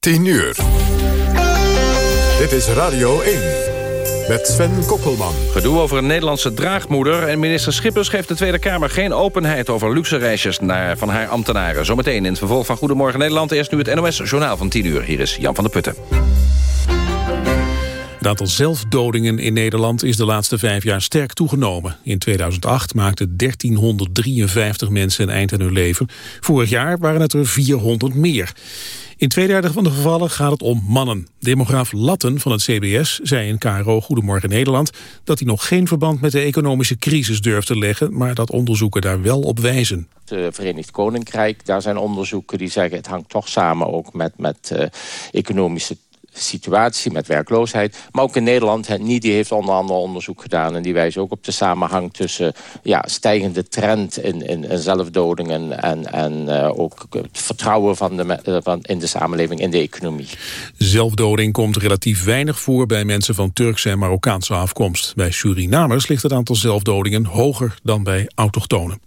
10 uur. Dit is Radio 1. Met Sven Kokkelman. Gedoe over een Nederlandse draagmoeder... en minister Schippers geeft de Tweede Kamer geen openheid... over luxe reisjes naar, van haar ambtenaren. Zometeen in het vervolg van Goedemorgen Nederland... eerst nu het NOS-journaal van 10 uur. Hier is Jan van der Putten. Het aantal zelfdodingen in Nederland is de laatste vijf jaar sterk toegenomen. In 2008 maakten 1353 mensen een eind aan hun leven. Vorig jaar waren het er 400 meer. In twee derde van de gevallen gaat het om mannen. Demograaf Latten van het CBS zei in KRO Goedemorgen Nederland... dat hij nog geen verband met de economische crisis durft te leggen... maar dat onderzoeken daar wel op wijzen. Het Verenigd Koninkrijk, daar zijn onderzoeken die zeggen... het hangt toch samen ook met, met uh, economische situatie met werkloosheid. Maar ook in Nederland, het NIDI heeft onder andere onderzoek gedaan... en die wijst ook op de samenhang tussen ja, stijgende trend in, in, in zelfdodingen... en, en uh, ook het vertrouwen van de, uh, van, in de samenleving, in de economie. Zelfdoding komt relatief weinig voor bij mensen van Turkse en Marokkaanse afkomst. Bij Surinamers ligt het aantal zelfdodingen hoger dan bij autochtonen.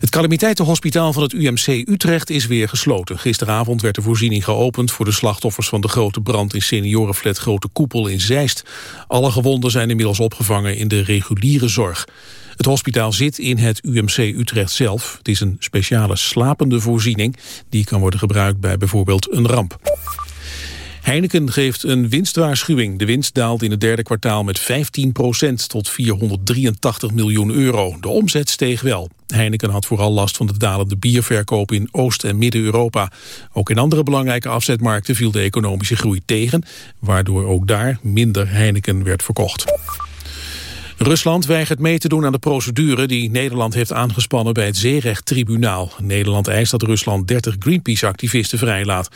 Het calamiteitenhospitaal van het UMC Utrecht is weer gesloten. Gisteravond werd de voorziening geopend voor de slachtoffers van de grote brand in seniorenflat Grote Koepel in Zeist. Alle gewonden zijn inmiddels opgevangen in de reguliere zorg. Het hospitaal zit in het UMC Utrecht zelf. Het is een speciale slapende voorziening die kan worden gebruikt bij bijvoorbeeld een ramp. Heineken geeft een winstwaarschuwing. De winst daalt in het derde kwartaal met 15% tot 483 miljoen euro. De omzet steeg wel. Heineken had vooral last van de dalende bierverkoop in Oost- en Midden-Europa. Ook in andere belangrijke afzetmarkten viel de economische groei tegen... waardoor ook daar minder Heineken werd verkocht. Rusland weigert mee te doen aan de procedure die Nederland heeft aangespannen bij het zeerechttribunaal. Nederland eist dat Rusland 30 Greenpeace-activisten vrijlaat.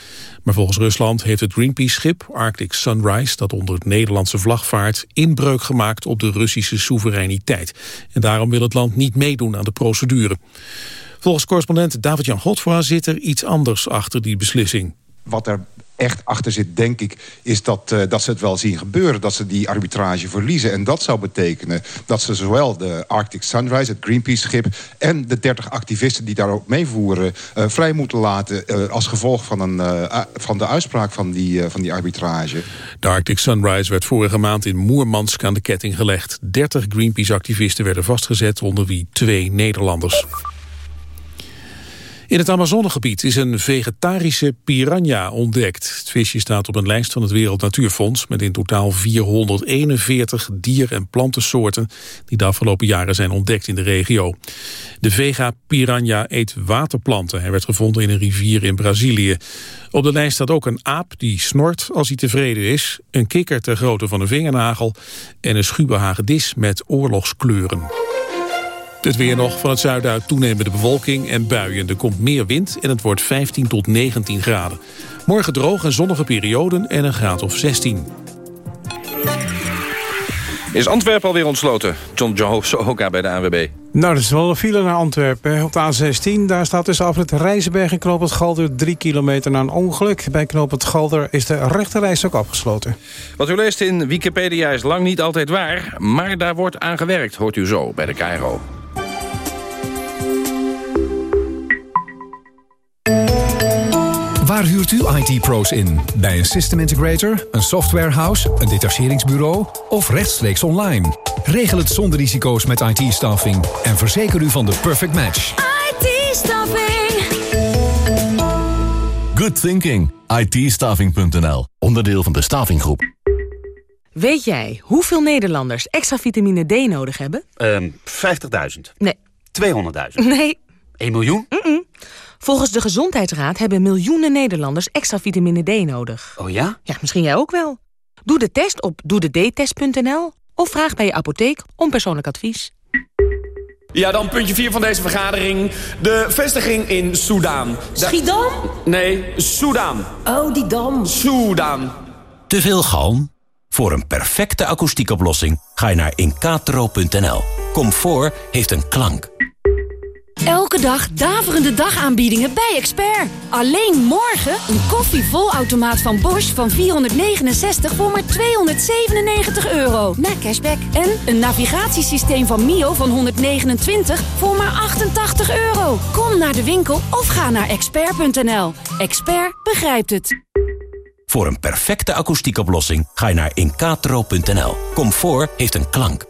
Maar volgens Rusland heeft het Greenpeace-schip Arctic Sunrise, dat onder het Nederlandse vlag vaart, inbreuk gemaakt op de Russische soevereiniteit. En daarom wil het land niet meedoen aan de procedure. Volgens correspondent David-Jan Godfroy zit er iets anders achter die beslissing. Wat er echt achter zit, denk ik... is dat, uh, dat ze het wel zien gebeuren, dat ze die arbitrage verliezen. En dat zou betekenen dat ze zowel de Arctic Sunrise, het Greenpeace-schip... en de 30 activisten die daar ook meevoeren... Uh, vrij moeten laten uh, als gevolg van, een, van de uitspraak van die, van die arbitrage. De Arctic Sunrise werd vorige maand in Moermansk aan de ketting gelegd. 30 Greenpeace-activisten werden vastgezet, onder wie twee Nederlanders. In het Amazonegebied is een vegetarische piranha ontdekt. Het visje staat op een lijst van het Wereld Natuurfonds... met in totaal 441 dier- en plantensoorten... die de afgelopen jaren zijn ontdekt in de regio. De vega-piranha eet waterplanten. Hij werd gevonden in een rivier in Brazilië. Op de lijst staat ook een aap die snort als hij tevreden is... een kikker ter grootte van een vingernagel... en een schuwe met oorlogskleuren. Het weer nog van het zuiden uit toenemende bewolking en buien. Er komt meer wind en het wordt 15 tot 19 graden. Morgen droog en zonnige perioden en een graad of 16. Is Antwerpen alweer ontsloten? John Johoka bij de ANWB. Nou, dat is wel een file naar Antwerpen. Op de A16, daar staat tussen afrit Rijzenberg en Knoop het Galder... drie kilometer na een ongeluk. Bij Knoop het Galder is de rechterreis ook afgesloten. Wat u leest in Wikipedia is lang niet altijd waar... maar daar wordt aan gewerkt, hoort u zo bij de KRO. Waar huurt u IT-pro's in? Bij een system integrator, een softwarehouse, een detacheringsbureau of rechtstreeks online? Regel het zonder risico's met IT-staffing en verzeker u van de perfect match. IT-staffing. Good thinking. it Onderdeel van de Staffinggroep. Weet jij hoeveel Nederlanders extra vitamine D nodig hebben? Um, 50.000. Nee. 200.000. Nee. 1 miljoen? Mm -mm. Volgens de Gezondheidsraad hebben miljoenen Nederlanders extra vitamine D nodig. Oh ja? Ja, misschien jij ook wel. Doe de test op doedetest.nl of vraag bij je apotheek om persoonlijk advies. Ja, dan puntje 4 van deze vergadering. De vestiging in Soudaan. Schiedam? Nee, Soudaan. Oh, die dam. Soudaan. Te veel galm? Voor een perfecte akoestiekoplossing ga je naar incatro.nl. Comfort heeft een klank. Elke dag daverende dagaanbiedingen bij Expert. Alleen morgen een koffievolautomaat van Bosch van 469 voor maar 297 euro. Na cashback. En een navigatiesysteem van Mio van 129 voor maar 88 euro. Kom naar de winkel of ga naar expert.nl. Expert begrijpt het. Voor een perfecte akoestiekoplossing ga je naar incatro.nl. Comfort heeft een klank.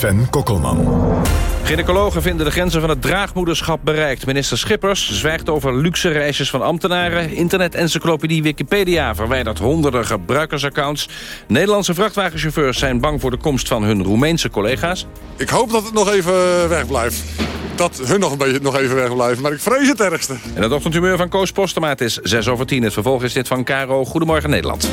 Sven Kokkelman. Gynaecologen vinden de grenzen van het draagmoederschap bereikt. Minister Schippers zwijgt over luxe reisjes van ambtenaren. Internet-encyclopedie Wikipedia verwijdert honderden gebruikersaccounts. Nederlandse vrachtwagenchauffeurs zijn bang voor de komst van hun Roemeense collega's. Ik hoop dat het nog even weg blijft. Dat hun nog, een beetje, nog even weg blijven, maar ik vrees het ergste. En het ochtendhumeur van Koos Postema, is 6 over 10. Het vervolg is dit van Caro. Goedemorgen Nederland.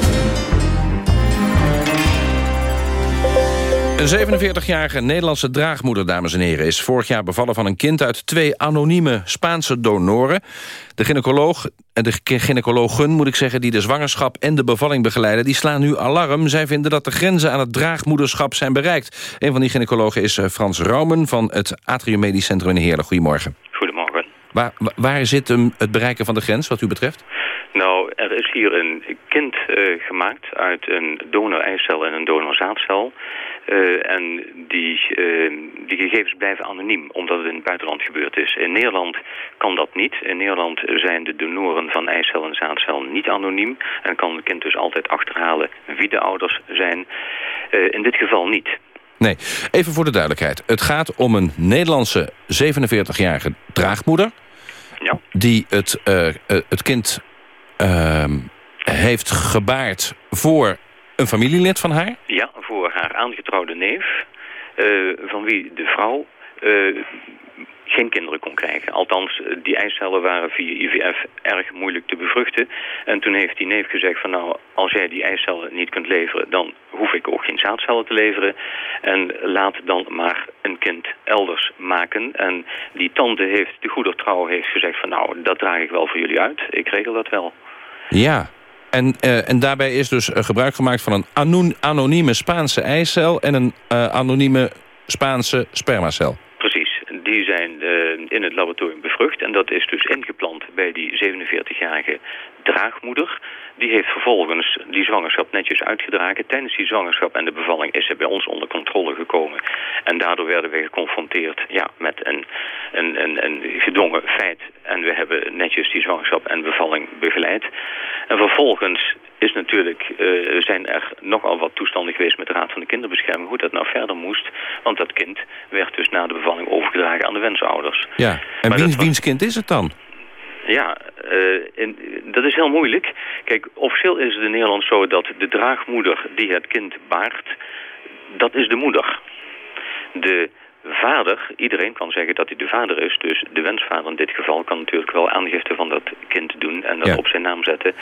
Een 47-jarige Nederlandse draagmoeder, dames en heren... is vorig jaar bevallen van een kind uit twee anonieme Spaanse donoren. De gynaecoloog en de gynaecologen, moet ik zeggen... die de zwangerschap en de bevalling begeleiden... die slaan nu alarm. Zij vinden dat de grenzen aan het draagmoederschap zijn bereikt. Een van die gynaecologen is eh, Frans Raumen... van het Atrium Medisch Centrum in Heerlen. Goedemorgen. Goedemorgen. Waar, waar zit hem het bereiken van de grens, wat u betreft? Nou, er is hier een kind uh, gemaakt uit een donor-eicel en een donor-zaadcel... Uh, en die, uh, die gegevens blijven anoniem, omdat het in het buitenland gebeurd is. In Nederland kan dat niet. In Nederland zijn de donoren van eicel en zaadcel niet anoniem. En kan het kind dus altijd achterhalen wie de ouders zijn. Uh, in dit geval niet. Nee, even voor de duidelijkheid. Het gaat om een Nederlandse 47-jarige draagmoeder... Ja. die het, het kind ehm, heeft gebaard voor een familielid van haar? Ja, voor haar aangetrouwde neef, uh, van wie de vrouw uh, geen kinderen kon krijgen. Althans, die eicellen waren via IVF erg moeilijk te bevruchten. En toen heeft die neef gezegd van nou, als jij die eicellen niet kunt leveren... dan hoef ik ook geen zaadcellen te leveren. En laat dan maar een kind elders maken. En die tante heeft, de goede trouw heeft gezegd van nou, dat draag ik wel voor jullie uit. Ik regel dat wel. Ja, en, uh, en daarbij is dus uh, gebruik gemaakt van een anonieme Spaanse eicel... en een uh, anonieme Spaanse spermacel. Precies. Die zijn in het laboratorium bevrucht. En dat is dus ingeplant bij die 47-jarige draagmoeder. Die heeft vervolgens die zwangerschap netjes uitgedragen. Tijdens die zwangerschap en de bevalling is ze bij ons onder controle gekomen. En daardoor werden we geconfronteerd ja, met een, een, een, een gedwongen feit. En we hebben netjes die zwangerschap en bevalling begeleid. En vervolgens is natuurlijk, uh, zijn er nogal wat toestanden geweest met de Raad van de Kinderbescherming... hoe dat nou verder moest. Want dat kind werd dus na de bevalling overgedragen aan de wensouders. Ja, en wiens, was... wiens kind is het dan? Ja, uh, in, dat is heel moeilijk. Kijk, officieel is het in Nederland zo dat de draagmoeder die het kind baart... dat is de moeder. De vader, iedereen kan zeggen dat hij de vader is. Dus de wensvader in dit geval kan natuurlijk wel aangifte van dat kind doen en dat Ja. op zijn naam zetten.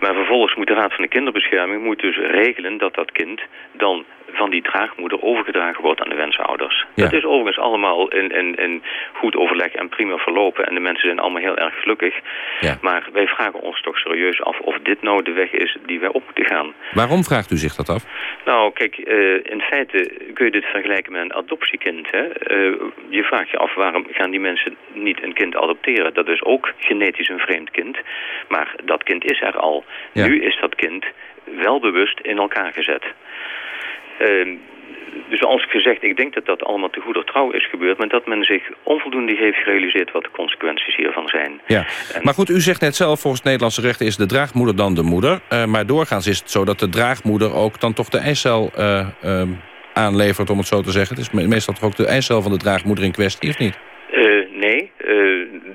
Maar vervolgens moet de Raad van de Kinderbescherming moet dus regelen dat dat kind dan van die draagmoeder overgedragen wordt aan de wensouders. Ja. Dat is overigens allemaal in, in, in goed overleg en prima verlopen. En de mensen zijn allemaal heel erg gelukkig. Ja. Maar wij vragen ons toch serieus af of dit nou de weg is die wij op moeten gaan. Waarom vraagt u zich dat af? Nou, kijk, eh, in feite kun je dit vergelijken met een adoptiekind. Hè? Eh, je vraagt je af waarom gaan die mensen niet een kind adopteren. Dat is ook genetisch een vreemd kind. Maar dat kind is er al. Ja. Nu is dat kind wel bewust in elkaar gezet. Eh, dus als gezegd, ik denk dat dat allemaal te goeder trouw is gebeurd... maar dat men zich onvoldoende heeft gerealiseerd wat de consequenties hiervan zijn. Ja. Maar goed, u zegt net zelf, volgens het Nederlandse recht is de draagmoeder dan de moeder. Uh, maar doorgaans is het zo dat de draagmoeder ook dan toch de eicel uh, uh, aanlevert, om het zo te zeggen. Het is meestal toch ook de eicel van de draagmoeder in kwestie, of niet? nee,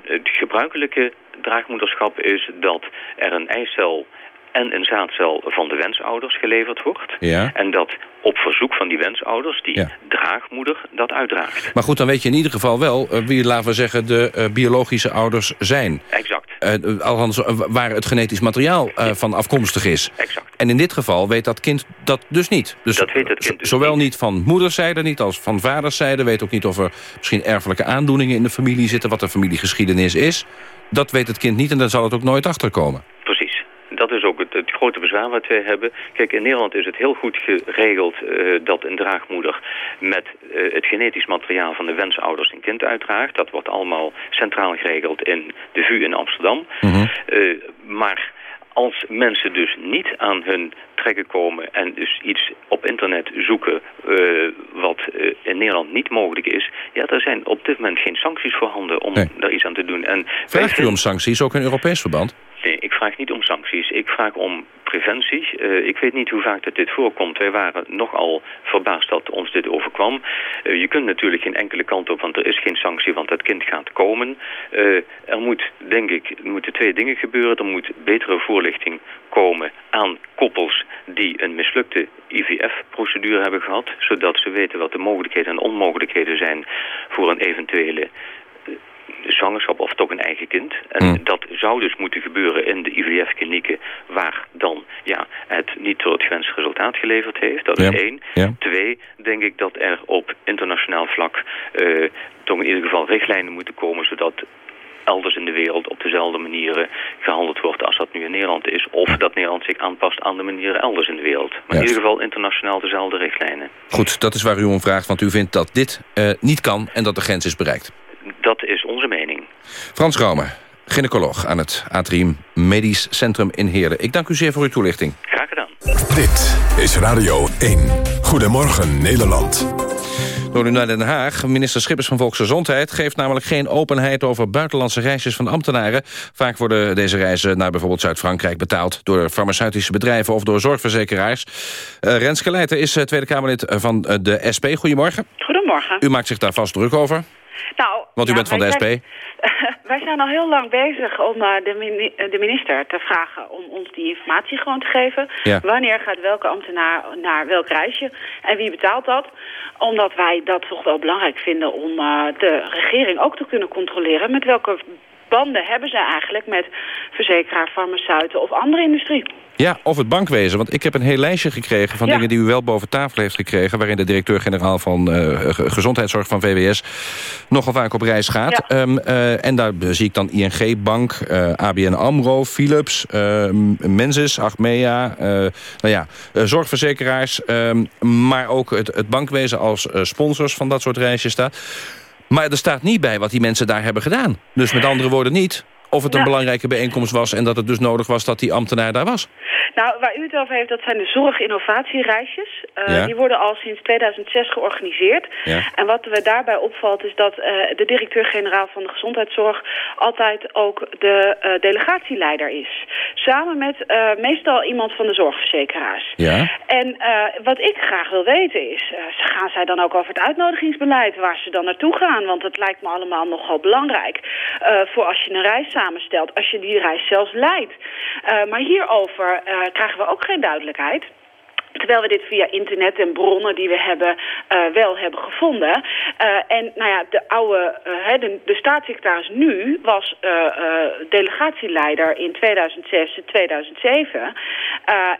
het gebruikelijke draagmoederschap is dat er een eicel en een zaadcel van de wensouders geleverd wordt. Ja. En dat op verzoek van die wensouders die draagmoeder dat uitdraagt. Maar goed, dan weet je in ieder geval wel uh, wie, laten we zeggen, de uh, biologische ouders zijn. Exact. Uh, althans, waar het genetisch materiaal van afkomstig is. Exact. En in dit geval weet dat kind dat dus niet. Dus dat weet het kind dus Zowel niet. niet van moederszijde niet als van vaderszijde. Weet ook niet of er misschien erfelijke aandoeningen in de familie zitten. Wat de familiegeschiedenis is. Dat weet het kind niet en daar zal het ook nooit achterkomen. Precies. Dat is ook het, het, grote bezwaar wat wij hebben. Kijk, in Nederland is het heel goed geregeld uh, dat een draagmoeder met uh, het genetisch materiaal van de wensouders een kind uitdraagt. Dat wordt allemaal centraal geregeld in de VU in Amsterdam. Mm -hmm. uh, maar als mensen dus niet aan hun trekken komen en dus iets op internet zoeken uh, wat uh, in Nederland niet mogelijk is, ja, er zijn op dit moment geen sancties voorhanden om nee. daar iets aan te doen. En Vraagt u om sancties, ook in Europees verband? Nee, ik vraag niet om sancties. Ik vraag om preventie. Uh, ik weet niet hoe vaak dat dit voorkomt. Wij waren nogal verbaasd dat ons dit overkwam. Uh, je kunt natuurlijk geen enkele kant op, want er is geen sanctie, want het kind gaat komen. Uh, er moet, denk ik, moeten twee dingen gebeuren. Er moet betere voorlichting komen aan koppels die een mislukte IVF-procedure hebben gehad, zodat ze weten wat de mogelijkheden en onmogelijkheden zijn voor een eventuele zwangerschap of toch een eigen kind. En Mm. dat zou dus moeten gebeuren in de IVF-klinieken waar dan ja, het niet tot het gewenste resultaat geleverd heeft. Dat Ja. is één. Ja. Twee, denk ik dat er op internationaal vlak uh, toch in ieder geval richtlijnen moeten komen zodat elders in de wereld op dezelfde manieren gehandeld wordt als dat nu in Nederland is. Of dat Nederland zich aanpast aan de manieren elders in de wereld. Maar in ieder geval internationaal dezelfde richtlijnen. Goed, dat is waar u om vraagt, want u vindt dat dit uh, niet kan en dat de grens is bereikt. Dat is onze mening. Frans Raumer, gynaecoloog aan het Atrium Medisch Centrum in Heerden. Ik dank u zeer voor uw toelichting. Graag gedaan. Dit is Radio 1. Goedemorgen Nederland. Door nu naar Den Haag. Minister Schippers van Volksgezondheid geeft namelijk geen openheid over buitenlandse reisjes van ambtenaren. Vaak worden deze reizen naar bijvoorbeeld Zuid-Frankrijk betaald door farmaceutische bedrijven of door zorgverzekeraars. Uh, Renske Leijten is uh, Tweede Kamerlid van uh, de SP. Goedemorgen. Goedemorgen. U maakt zich daar vast druk over. Nou, Want u ja, bent van de SP. Zijn, wij zijn al heel lang bezig om de, mini de, minister te vragen om ons die informatie gewoon te geven. Ja. Wanneer gaat welke ambtenaar naar welk reisje en wie betaalt dat? Omdat wij dat toch wel belangrijk vinden om uh, de regering ook te kunnen controleren met welke banden hebben ze eigenlijk met verzekeraar, farmaceuten of andere industrie. Ja, of het bankwezen. Want ik heb een heel lijstje gekregen van Ja. dingen die u wel boven tafel heeft gekregen... waarin de directeur-generaal van uh, Gezondheidszorg van VWS nogal vaak op reis gaat. Ja. Um, uh, en daar zie ik dan ING Bank, uh, ABN AMRO, Philips, Mensis, Achmea... nou ja, zorgverzekeraars, um, maar ook het, het bankwezen als sponsors van dat soort reisjes staat. Maar er staat niet bij wat die mensen daar hebben gedaan. Dus met andere woorden niet of het een belangrijke bijeenkomst was... en dat het dus nodig was dat die ambtenaar daar was. Nou, waar u het over heeft, dat zijn de zorginnovatiereisjes. Uh, Ja. Die worden al sinds 2006 georganiseerd. Ja. En wat we daarbij opvalt is dat uh, de directeur-generaal van de gezondheidszorg... altijd ook de uh, delegatieleider is. Samen met meestal iemand van de zorgverzekeraars. Ja. En wat ik graag wil weten is, gaan zij dan ook over het uitnodigingsbeleid, waar ze dan naartoe gaan? Want het lijkt me allemaal nogal belangrijk voor als je een reis samenstelt, als je die reis zelfs leidt. Maar hierover krijgen we ook geen duidelijkheid. Terwijl we dit via internet en bronnen die we hebben uh, wel hebben gevonden. Uh, en nou ja, de oude, uh, de, de staatssecretaris nu was delegatieleider in 2006 en 2007.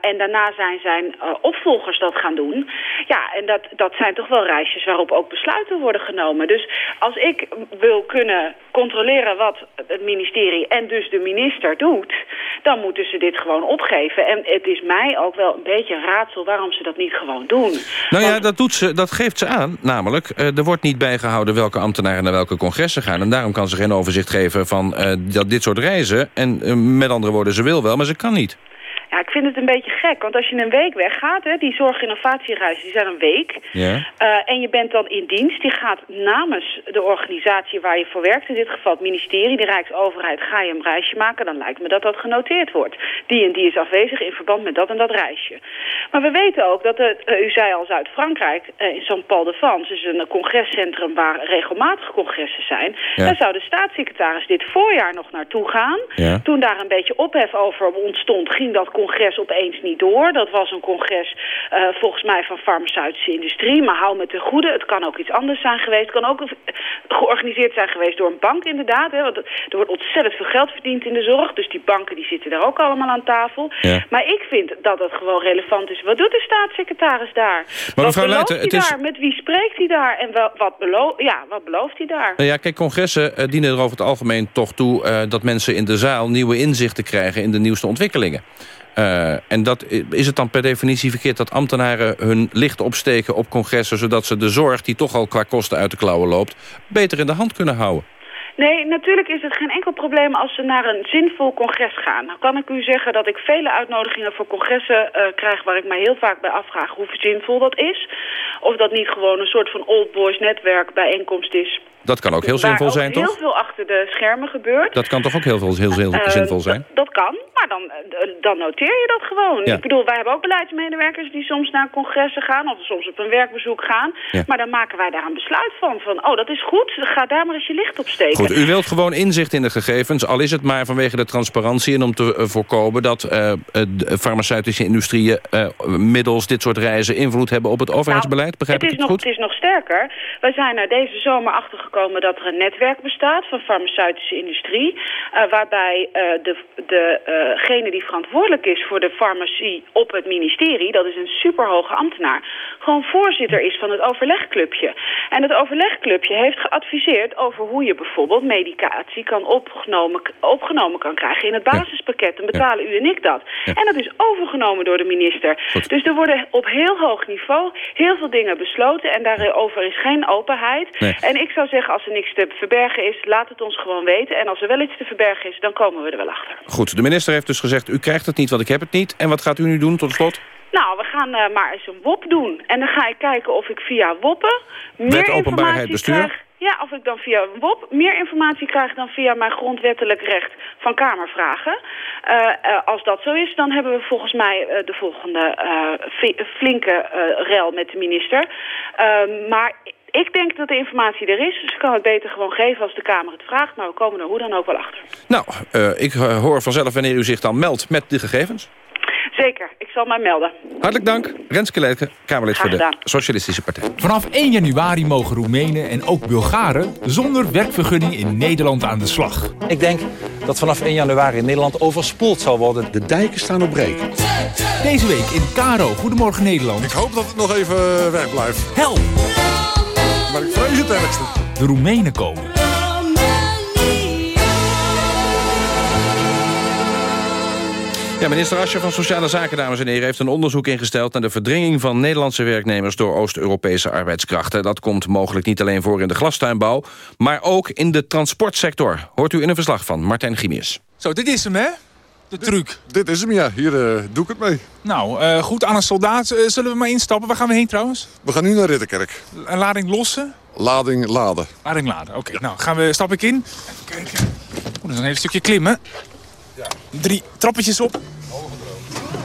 en daarna zijn zijn opvolgers dat gaan doen. Ja, en dat, dat zijn toch wel reisjes waarop ook besluiten worden genomen. Dus als ik wil kunnen controleren wat het ministerie en dus de minister doet... dan moeten ze dit gewoon opgeven. En het is mij ook wel een beetje raadsel waarom ze dat niet gewoon doen. Nou ja, dat, doet ze, dat geeft ze aan. Namelijk, uh, er wordt niet bijgehouden welke ambtenaren naar welke congressen gaan. En daarom kan ze geen overzicht geven van uh, dat, dit soort reizen. En uh, met andere woorden, ze wil wel, maar ze kan niet. Ja, ik vind het een beetje gek. Want als je een week weggaat, hè, die zorginnovatiereizen, die zijn een week. Ja. Eh, en je bent dan in dienst. Je gaat namens de organisatie waar je voor werkt, in dit geval het ministerie, de Rijksoverheid, ga je een reisje maken. Dan lijkt me dat dat genoteerd wordt. Die en die is afwezig in verband met dat en dat reisje. Maar we weten ook dat, het, eh, u zei al Zuid-Frankrijk, eh, in Saint-Paul-de-France, is een congrescentrum waar regelmatig congressen zijn. Ja. Daar zou de staatssecretaris dit voorjaar nog naartoe gaan. Ja. Toen daar een beetje ophef over ontstond, ging dat congres opeens niet door. Dat was een congres eh, volgens mij van farmaceutische industrie. Maar hou me ten goede, het kan ook iets anders zijn geweest. Het kan ook georganiseerd zijn geweest door een bank inderdaad. Hè, want er wordt ontzettend veel geld verdiend in de zorg. Dus die banken die zitten daar ook allemaal aan tafel. Ja. Maar ik vind dat het gewoon relevant is. Wat doet de staatssecretaris daar? wat mevrouw belooft hij is- daar? Met wie spreekt hij daar? En wel, wat, ja, wat belooft hij daar? Nou ja, kijk, congressen eh, dienen er over het algemeen toch toe... eh, dat mensen in de zaal nieuwe inzichten krijgen in de nieuwste ontwikkelingen. Eh, en dat, is het dan per definitie verkeerd dat ambtenaren hun licht opsteken op congressen... zodat ze de zorg, die toch al qua kosten uit de klauwen loopt... beter in de hand kunnen houden? Nee, natuurlijk is het geen enkel probleem als ze naar een zinvol congres gaan. Nou kan ik u zeggen dat ik vele uitnodigingen voor congressen eh, krijg... waar ik mij heel vaak bij afvraag hoe zinvol dat is. Of dat niet gewoon een soort van old boys netwerk bijeenkomst is... Dat kan ook heel zinvol zijn, heel toch? veel achter de schermen gebeurt. Dat kan toch ook heel, veel, heel, heel Eh, zinvol zijn? Dat, kan, maar dan, eh, dan noteer je dat gewoon. Ja. Ik bedoel, wij hebben ook beleidsmedewerkers die soms naar congressen gaan... of soms op een werkbezoek gaan. Ja. Maar dan maken wij daar een besluit van. Van, oh, dat is goed, ga daar maar eens je licht op steken. Goed, u wilt gewoon inzicht in de gegevens... al is het maar vanwege de transparantie... en om te eh, voorkomen dat de farmaceutische industrieën... middels dit soort reizen invloed hebben op het overheidsbeleid. Begrijp Nou, het ik is, het nog, goed? het is nog sterker. Wij zijn er deze zomer achtergekomen dat er een netwerk bestaat van farmaceutische industrie. eh, waarbij eh, de, de, eh, degene die verantwoordelijk is voor de farmacie op het ministerie, dat is een superhoge ambtenaar, gewoon voorzitter is van het overlegclubje. En het overlegclubje heeft geadviseerd over hoe je bijvoorbeeld medicatie kan opgenomen, opgenomen kan krijgen in het basispakket. Dan betalen u en ik dat. En dat is overgenomen door de minister. Dus er worden op heel hoog niveau heel veel dingen besloten en daarover is geen openheid. Nee. En ik zou zeggen, als er niks te verbergen is, laat het ons gewoon weten. En als er wel iets te verbergen is, dan komen we er wel achter. Goed, de minister heeft dus gezegd... u krijgt het niet, want ik heb het niet. En wat gaat u nu doen tot slot? Nou, we gaan eh, maar eens een WOP doen. En dan ga ik kijken of ik via WOPpen meer Wet openbaarheid informatie bestuur? krijg. Ja, of ik dan via WOP meer informatie krijg dan via mijn grondwettelijk recht van Kamervragen. Eh, eh, als dat zo is, dan hebben we volgens mij de volgende flinke rel met de minister. Ehm, maar ik denk dat de informatie er is, dus ik kan het beter gewoon geven als de Kamer het vraagt. Maar we komen er hoe dan ook wel achter. Nou, eh, ik eh, hoor vanzelf wanneer u zich dan meldt met de gegevens. Zeker, ik zal mij melden. Hartelijk dank. Renske Leijten, Kamerlid voor de. Socialistische Partij. Vanaf 1 januari mogen Roemenen en ook Bulgaren zonder werkvergunning in Nederland aan de slag. Ik denk dat vanaf 1 januari Nederland overspoeld zal worden. De dijken staan op breken. Deze week in Karo, Goedemorgen Nederland. Ik hoop dat het nog even weg blijft. Help! Het ergste. De Roemenen komen. Ja, minister Asje van Sociale Zaken, dames en heren... heeft een onderzoek ingesteld naar de verdringing van Nederlandse werknemers... door Oost-Europese arbeidskrachten. Dat komt mogelijk niet alleen voor in de glastuinbouw... maar ook in de transportsector. Hoort u in een verslag van Martijn Gimius. Zo, dit is hem, hè? De truc. Dit is hem, ja. Hier eh, doe ik het mee. Nou, eh, goed aan een soldaat. Eh, zullen we maar instappen? Waar gaan we heen trouwens? We gaan nu naar Ritterkerk. Een lading lossen? Lading laden. Lading laden. Oké, nou gaan we, stap ik in. Even kijken. Oeh, dat is een hele stukje klimmen. Drie trappetjes op.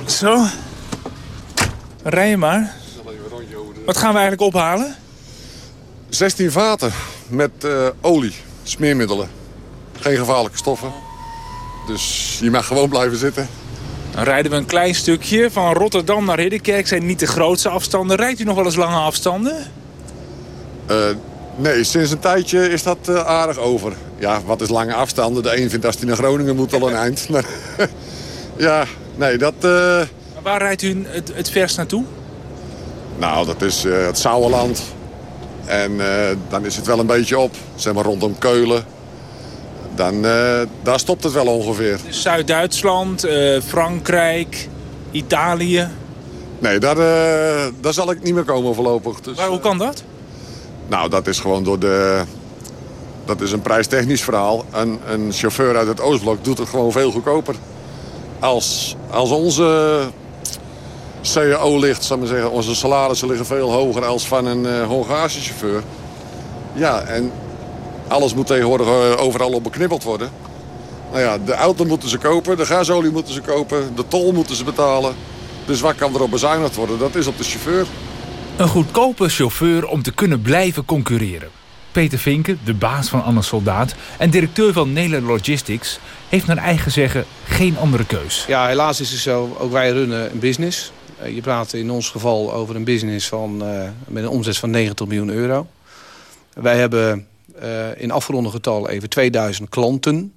Zo. Rij je maar. Wat gaan we eigenlijk ophalen? 16 vaten met olie, smeermiddelen. Geen gevaarlijke stoffen. Dus je mag gewoon blijven zitten. Dan rijden we een klein stukje van Rotterdam naar Ridderkerk. Zijn niet de grootste afstanden. Rijdt u nog wel eens lange afstanden? Eh, nee, sinds een tijdje is dat eh, aardig over. Ja, wat is lange afstanden? De een vindt als hij naar Groningen moet al een eind. Maar ja, nee, dat... eh, waar rijdt u het, het verst naartoe? nou, dat is het Sauerland. En dan is het wel een beetje op. Zeg maar rondom Keulen. Dan, eh, daar stopt het wel ongeveer. Zuid-Duitsland, eh, Frankrijk, Italië. Nee, daar, eh, daar zal ik niet meer komen voorlopig. Dus, Maar hoe kan dat? Nou, dat is gewoon door de... Dat is een prijstechnisch verhaal. Een, een chauffeur uit het Oostblok doet het gewoon veel goedkoper. als, als onze CAO ligt, zal ik maar zeggen, onze salarissen liggen veel hoger als van een Hongaarse chauffeur. Ja, en alles moet tegenwoordig uh, overal op beknibbeld worden. Nou ja, de auto moeten ze kopen, de gasolie moeten ze kopen, de tol moeten ze betalen. Dus wat kan erop bezuinigd worden? Dat is op de chauffeur. Een goedkope chauffeur om te kunnen blijven concurreren. Peter Vinken, de baas van Anne Soldaat en directeur van Nederland Logistics... heeft naar eigen zeggen geen andere keus. Ja, helaas is het zo. Ook wij runnen een business. Uh, je praat in ons geval over een business van, uh, met een omzet van 90 miljoen euro. Wij hebben in afgeronde getal even 2000 klanten.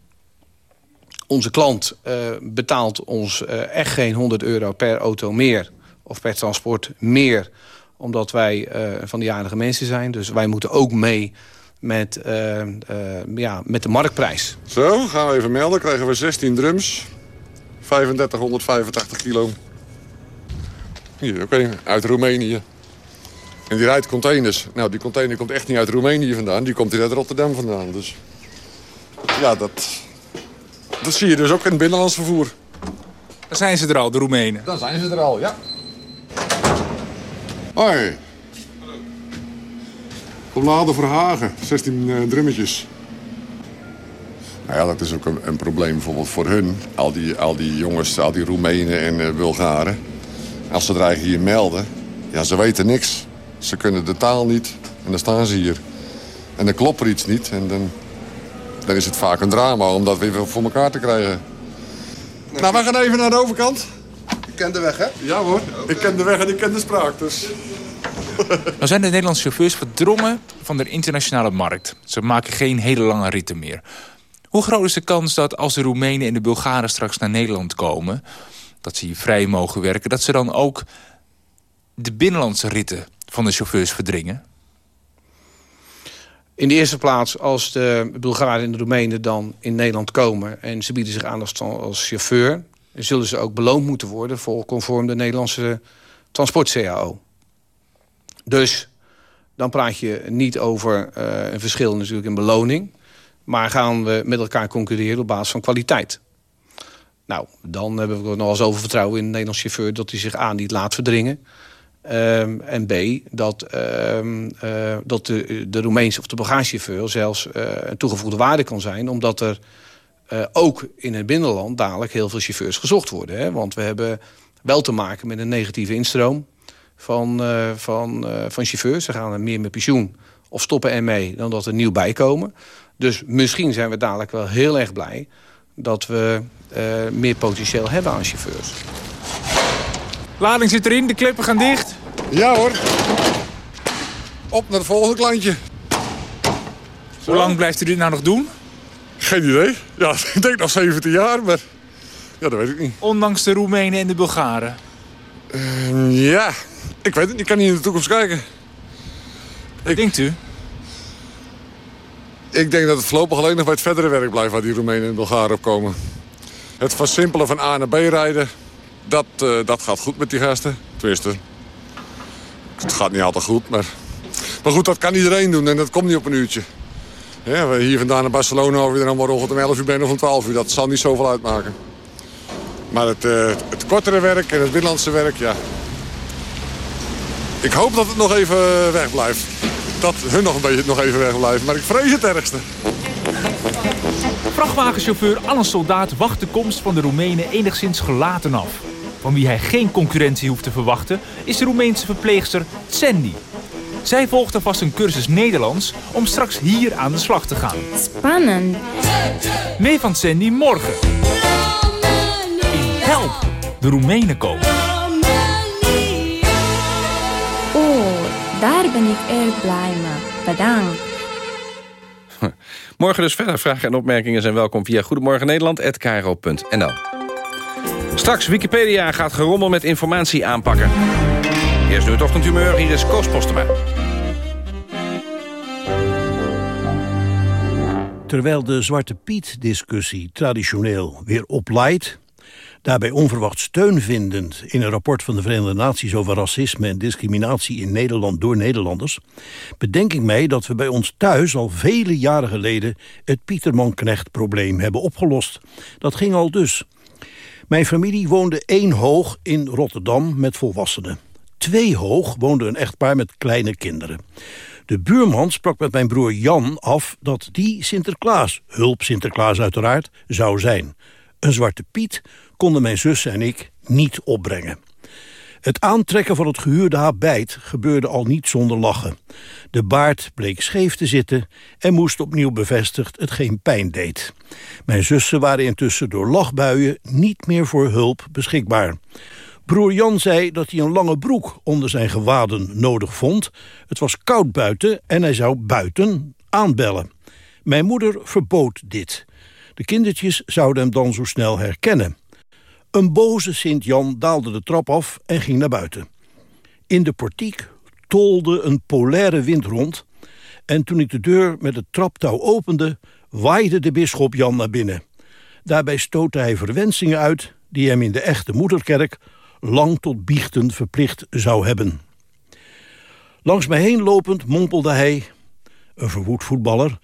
Onze klant betaalt ons echt geen 100 euro per auto meer... of per transport meer omdat wij van de jarige mensen zijn. Dus wij moeten ook mee met, ja, met de marktprijs. Zo, gaan we even melden. Krijgen we 16 drums. 3585 kilo. Hier, oké, uit Roemenië. En die rijdt containers. Nou, die container komt echt niet uit Roemenië vandaan. Die komt hier uit Rotterdam vandaan. Dus ja, dat, dat zie je dus ook in het binnenlands vervoer. Dan zijn ze er al, de Roemenen. Dan zijn ze er al, ja. Hoi. Voor Hagen, 16 uh, drummetjes. Nou ja, dat is ook een, een, probleem bijvoorbeeld voor hun. Al die, al die jongens, al die Roemenen en uh, Bulgaren. Als ze dreigen hier melden, ja, ze weten niks. Ze kunnen de taal niet en dan staan ze hier. En dan klopt er iets niet en dan, dan is het vaak een drama om dat weer voor elkaar te krijgen. Nou, we gaan even naar de overkant. Je kent de weg, hè? Ja hoor, ik ken de weg en ik ken de spraak, dus... Nou zijn de Nederlandse chauffeurs verdrongen van de internationale markt. Ze maken geen hele lange ritten meer. Hoe groot is de kans dat als de Roemenen en de Bulgaren straks naar Nederland komen... dat ze hier vrij mogen werken, dat ze dan ook de binnenlandse ritten van de chauffeurs verdringen? In de eerste plaats als de Bulgaren en de Roemenen dan in Nederland komen... en ze bieden zich aan als, chauffeur... zullen ze ook beloond moeten worden voor conform de Nederlandse transport-CAO. Dus dan praat je niet over uh, een verschil natuurlijk in beloning... maar gaan we met elkaar concurreren op basis van kwaliteit. Nou, dan hebben we nog wel zoveel vertrouwen in de Nederlandse chauffeur... dat hij zich A niet laat verdringen... Um, en B, dat, um, uh, dat de, de Roemeense of de bagagechauffeur zelfs uh, een toegevoegde waarde kan zijn... omdat er uh, ook in het binnenland dadelijk heel veel chauffeurs gezocht worden. Hè? Want we hebben wel te maken met een negatieve instroom van, van, van chauffeurs. Ze gaan er meer met pensioen of stoppen ermee dan dat er nieuw bijkomen. Dus misschien zijn we dadelijk wel heel erg blij... dat we meer potentieel hebben aan chauffeurs. Lading zit erin, de klippen gaan dicht. Ja hoor. Op naar het volgende klantje. Hoe lang blijft u dit nou nog doen? Geen idee. Ja, ik denk nog 17 jaar, maar ja, dat weet ik niet. Ondanks de Roemenen en de Bulgaren? Uh, ja, ik weet het niet. Ik kan niet in de toekomst kijken. Ik... Denkt u? Ik denk dat het voorlopig alleen nog bij het verdere werk blijft... waar die Roemenen en Bulgaren op komen. Het versimpelen van A naar B rijden... Dat, uh, dat gaat goed met die gasten. Tenminste, het gaat niet altijd goed, maar... Maar goed, dat kan iedereen doen en dat komt niet op een uurtje. We hier vandaan naar Barcelona of je dan morgen om 11 uur bent of om 12 uur... dat zal niet zoveel uitmaken. Maar het, uh, het kortere werk en het binnenlandse werk, ja... Ik hoop dat het nog even weg blijft. Dat hun nog een beetje nog even weg blijft. Maar ik vrees het ergste. Vrachtwagenchauffeur Anne Soldaat wacht de komst van de Roemenen enigszins gelaten af. Van wie hij geen concurrentie hoeft te verwachten... is de Roemeense verpleegster Sandy. Zij volgt alvast een cursus Nederlands... om straks hier aan de slag te gaan. Spannend. Mee van Sandy morgen. In Help! De Roemenen komen. Oh, daar ben ik erg blij mee. Bedankt. Morgen dus verder. Vragen en opmerkingen zijn welkom via Goedemorgen Nederland@kro.nl. Straks Wikipedia gaat gerommel met informatie aanpakken. Eerst nu het ochtendhumeur, hier is Koos. Terwijl de Zwarte Piet-discussie traditioneel weer opleidt... daarbij onverwacht steun vindend in een rapport van de Verenigde Naties... over racisme en discriminatie in Nederland door Nederlanders... bedenk ik mij dat we bij ons thuis al vele jaren geleden... het Pieterman-Knecht-probleem hebben opgelost. Dat ging al dus... Mijn familie woonde één hoog in Rotterdam met volwassenen. Twee hoog woonde een echtpaar met kleine kinderen. De buurman sprak met mijn broer Jan af dat die Sinterklaas, hulp Sinterklaas uiteraard, zou zijn. Een zwarte piet konden mijn zus en ik niet opbrengen. Het aantrekken van het gehuurde habijt gebeurde al niet zonder lachen. De baard bleek scheef te zitten en moest opnieuw bevestigd het geen pijn deed. Mijn zussen waren intussen door lachbuien niet meer voor hulp beschikbaar. Broer Jan zei dat hij een lange broek onder zijn gewaden nodig vond. Het was koud buiten en hij zou buiten aanbellen. Mijn moeder verbood dit. De kindertjes zouden hem dan zo snel herkennen. Een boze Sint-Jan daalde de trap af en ging naar buiten. In de portiek tolde een polaire wind rond... en toen ik de deur met het traptouw opende... waaide de bisschop Jan naar binnen. Daarbij stootte hij verwensingen uit... die hem in de echte moederkerk lang tot biechten verplicht zou hebben. Langs mij heen lopend mompelde hij, een verwoed voetballer...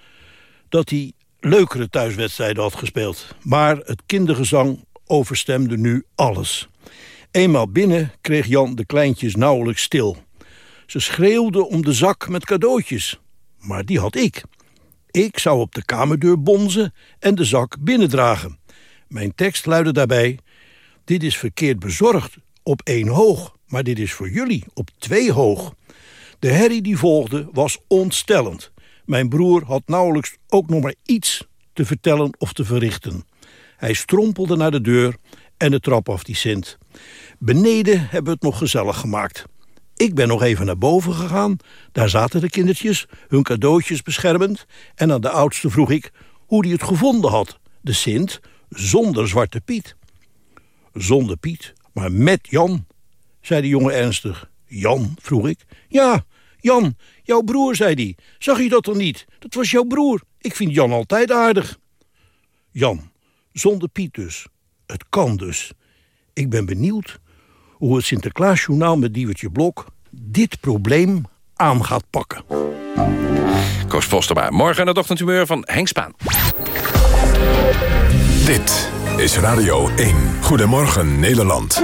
dat hij leukere thuiswedstrijden had gespeeld. Maar het kindergezang overstemde nu alles. Eenmaal binnen kreeg Jan de kleintjes nauwelijks stil. Ze schreeuwden om de zak met cadeautjes. Maar die had ik. Ik zou op de kamerdeur bonzen en de zak binnendragen. Mijn tekst luidde daarbij... Dit is verkeerd bezorgd op één hoog, maar dit is voor jullie op twee hoog. De herrie die volgde was ontstellend. Mijn broer had nauwelijks ook nog maar iets te vertellen of te verrichten. Hij strompelde naar de deur en de trap af die Sint. Beneden hebben we het nog gezellig gemaakt. Ik ben nog even naar boven gegaan. Daar zaten de kindertjes, hun cadeautjes beschermend. En aan de oudste vroeg ik hoe hij het gevonden had. De Sint zonder Zwarte Piet. Zonder Piet, maar met Jan, zei de jongen ernstig. Jan, vroeg ik. Ja, Jan, jouw broer, zei hij. Zag je dat dan niet? Dat was jouw broer. Ik vind Jan altijd aardig. Jan, zonder Piet dus. Het kan dus. Ik ben benieuwd hoe het Sinterklaasjournaal met Diewertje Blok... dit probleem aan gaat pakken. Koos Postema, morgen het ochtendhumeur van Henk Spaan. Dit is Radio 1. Goedemorgen Nederland.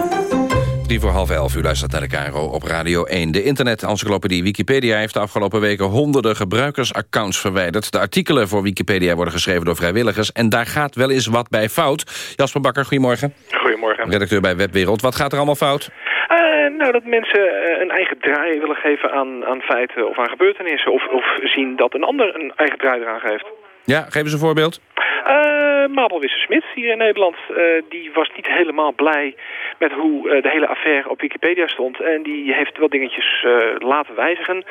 Drie voor half elf, u luistert naar de KRO op Radio 1. De internet-encyclopedie Wikipedia heeft de afgelopen weken... honderden gebruikersaccounts verwijderd. De artikelen voor Wikipedia worden geschreven door vrijwilligers... en daar gaat wel eens wat bij fout. Jasper Bakker, goedemorgen. Goedemorgen. Redacteur bij Webwereld. Wat gaat er allemaal fout? Uh, nou, dat mensen uh, een eigen draai willen geven aan, aan feiten of aan gebeurtenissen. Of, of zien dat een ander een eigen draai eraan geeft. Ja, geef eens een voorbeeld. Uh, Mabel Wisse-Smit hier in Nederland, uh, die was niet helemaal blij met hoe uh, de hele affaire op Wikipedia stond. En die heeft wel dingetjes laten wijzigen.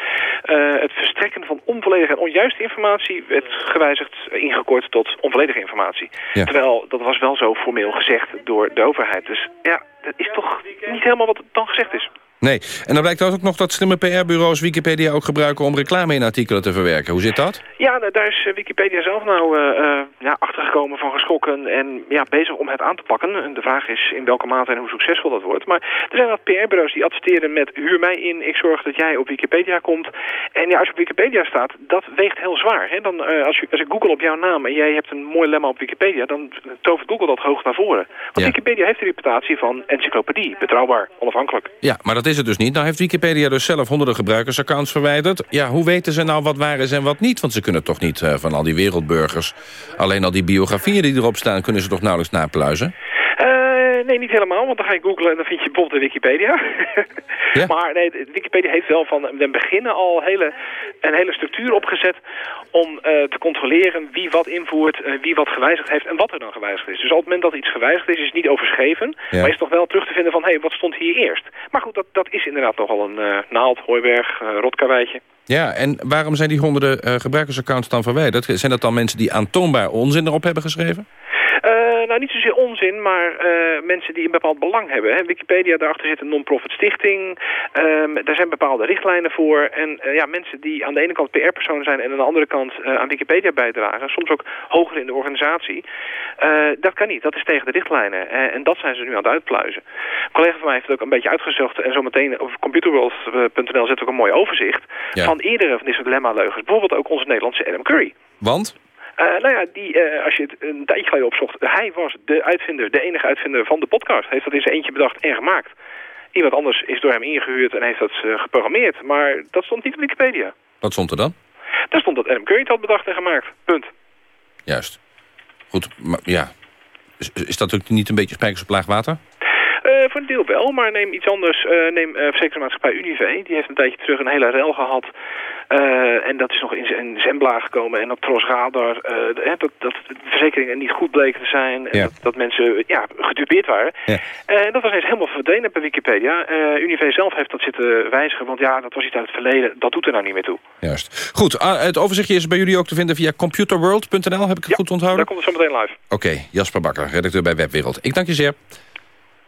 het verstrekken van onvolledige en onjuiste informatie werd gewijzigd, ingekort tot onvolledige informatie. Ja. Terwijl dat was wel zo formeel gezegd door de overheid. Dus ja, dat is toch niet helemaal wat dan gezegd is. Nee, en dan blijkt ook nog dat slimme PR-bureaus Wikipedia ook gebruiken om reclame in artikelen te verwerken. Hoe zit dat? Ja, nou, daar is Wikipedia zelf nou uh, uh, ja, achtergekomen van geschrokken en ja, bezig om het aan te pakken. En de vraag is in welke mate en hoe succesvol dat wordt. Maar er zijn wat PR-bureaus die adverteren met huur mij in, ik zorg dat jij op Wikipedia komt. En ja, als je op Wikipedia staat, dat weegt heel zwaar. Hè? Dan, uh, als, je, als ik google op jouw naam en jij hebt een mooi lemma op Wikipedia, dan tovert Google dat hoog naar voren. Want ja. Wikipedia heeft de reputatie van encyclopedie, betrouwbaar, onafhankelijk. Ja, maar dat is het dus niet. Nou heeft Wikipedia dus zelf honderden gebruikersaccounts verwijderd. Ja, hoe weten ze nou wat waar is en wat niet? Want ze kunnen toch niet uh, van al die wereldburgers... alleen al die biografieën die erop staan... kunnen ze toch nauwelijks napluizen? Nee, niet helemaal, want dan ga je googlen en dan vind je bijvoorbeeld de Wikipedia. ja? Maar nee, Wikipedia heeft wel van den beginnen al hele, een hele structuur opgezet om uh, te controleren wie wat invoert, uh, wie wat gewijzigd heeft en wat er dan gewijzigd is. Dus op het moment dat iets gewijzigd is, is het niet overschreven, ja. maar is toch wel terug te vinden van, hé, hey, wat stond hier eerst? Maar goed, dat, dat is inderdaad nogal een uh, naald, hooiberg, rotkarweitje. Ja, en waarom zijn die honderden gebruikersaccounts dan verwijderd? Zijn dat dan mensen die aantoonbaar onzin erop hebben geschreven? Nou, niet zozeer onzin, maar uh, mensen die een bepaald belang hebben. Hè. Wikipedia, daarachter zit een non-profit stichting. Um, daar zijn bepaalde richtlijnen voor. En uh, ja, mensen die aan de ene kant PR-persoon zijn... en aan de andere kant aan Wikipedia bijdragen... soms ook hoger in de organisatie... dat kan niet, dat is tegen de richtlijnen. en dat zijn ze nu aan het uitpluizen. Een collega van mij heeft het ook een beetje uitgezocht... en zometeen op computerworld.nl zit ook een mooi overzicht... Ja. van eerdere van dit soort lemma-leugens. Bijvoorbeeld ook onze Nederlandse Adam Curry. Want? Uh, nou ja, die, uh, als je het een tijdje geleden opzocht... hij was de uitvinder, de enige uitvinder van de podcast. Heeft dat in zijn eentje bedacht en gemaakt. Iemand anders is door hem ingehuurd en heeft dat uh, geprogrammeerd. Maar dat stond niet op Wikipedia. Wat stond er dan? Daar stond dat Adam Curry het had bedacht en gemaakt. Punt. Juist. Goed, maar ja. Is, is dat ook niet een beetje spijkers op laag water? Uh, voor een deel wel, maar neem iets anders. Uh, neem uh, verzekeringsmaatschappij Unive. Die heeft een tijdje terug een hele rel gehad. en dat is nog in zijn zembla gekomen. En op Tros Radar, dat, dat de verzekeringen niet goed bleken te zijn. En Ja. dat, dat mensen ja, gedupeerd waren. Ja. En dat was eens helemaal verdwenen bij Wikipedia. Unive zelf heeft dat zitten wijzigen. Want ja, dat was iets uit het verleden. Dat doet er nou niet meer toe. Juist. Goed, ah, het overzichtje is bij jullie ook te vinden via computerworld.nl. Heb ik het goed onthouden? Daar komt het zo meteen live. Oké, Jasper Bakker, redacteur bij Webwereld. Ik dank je zeer.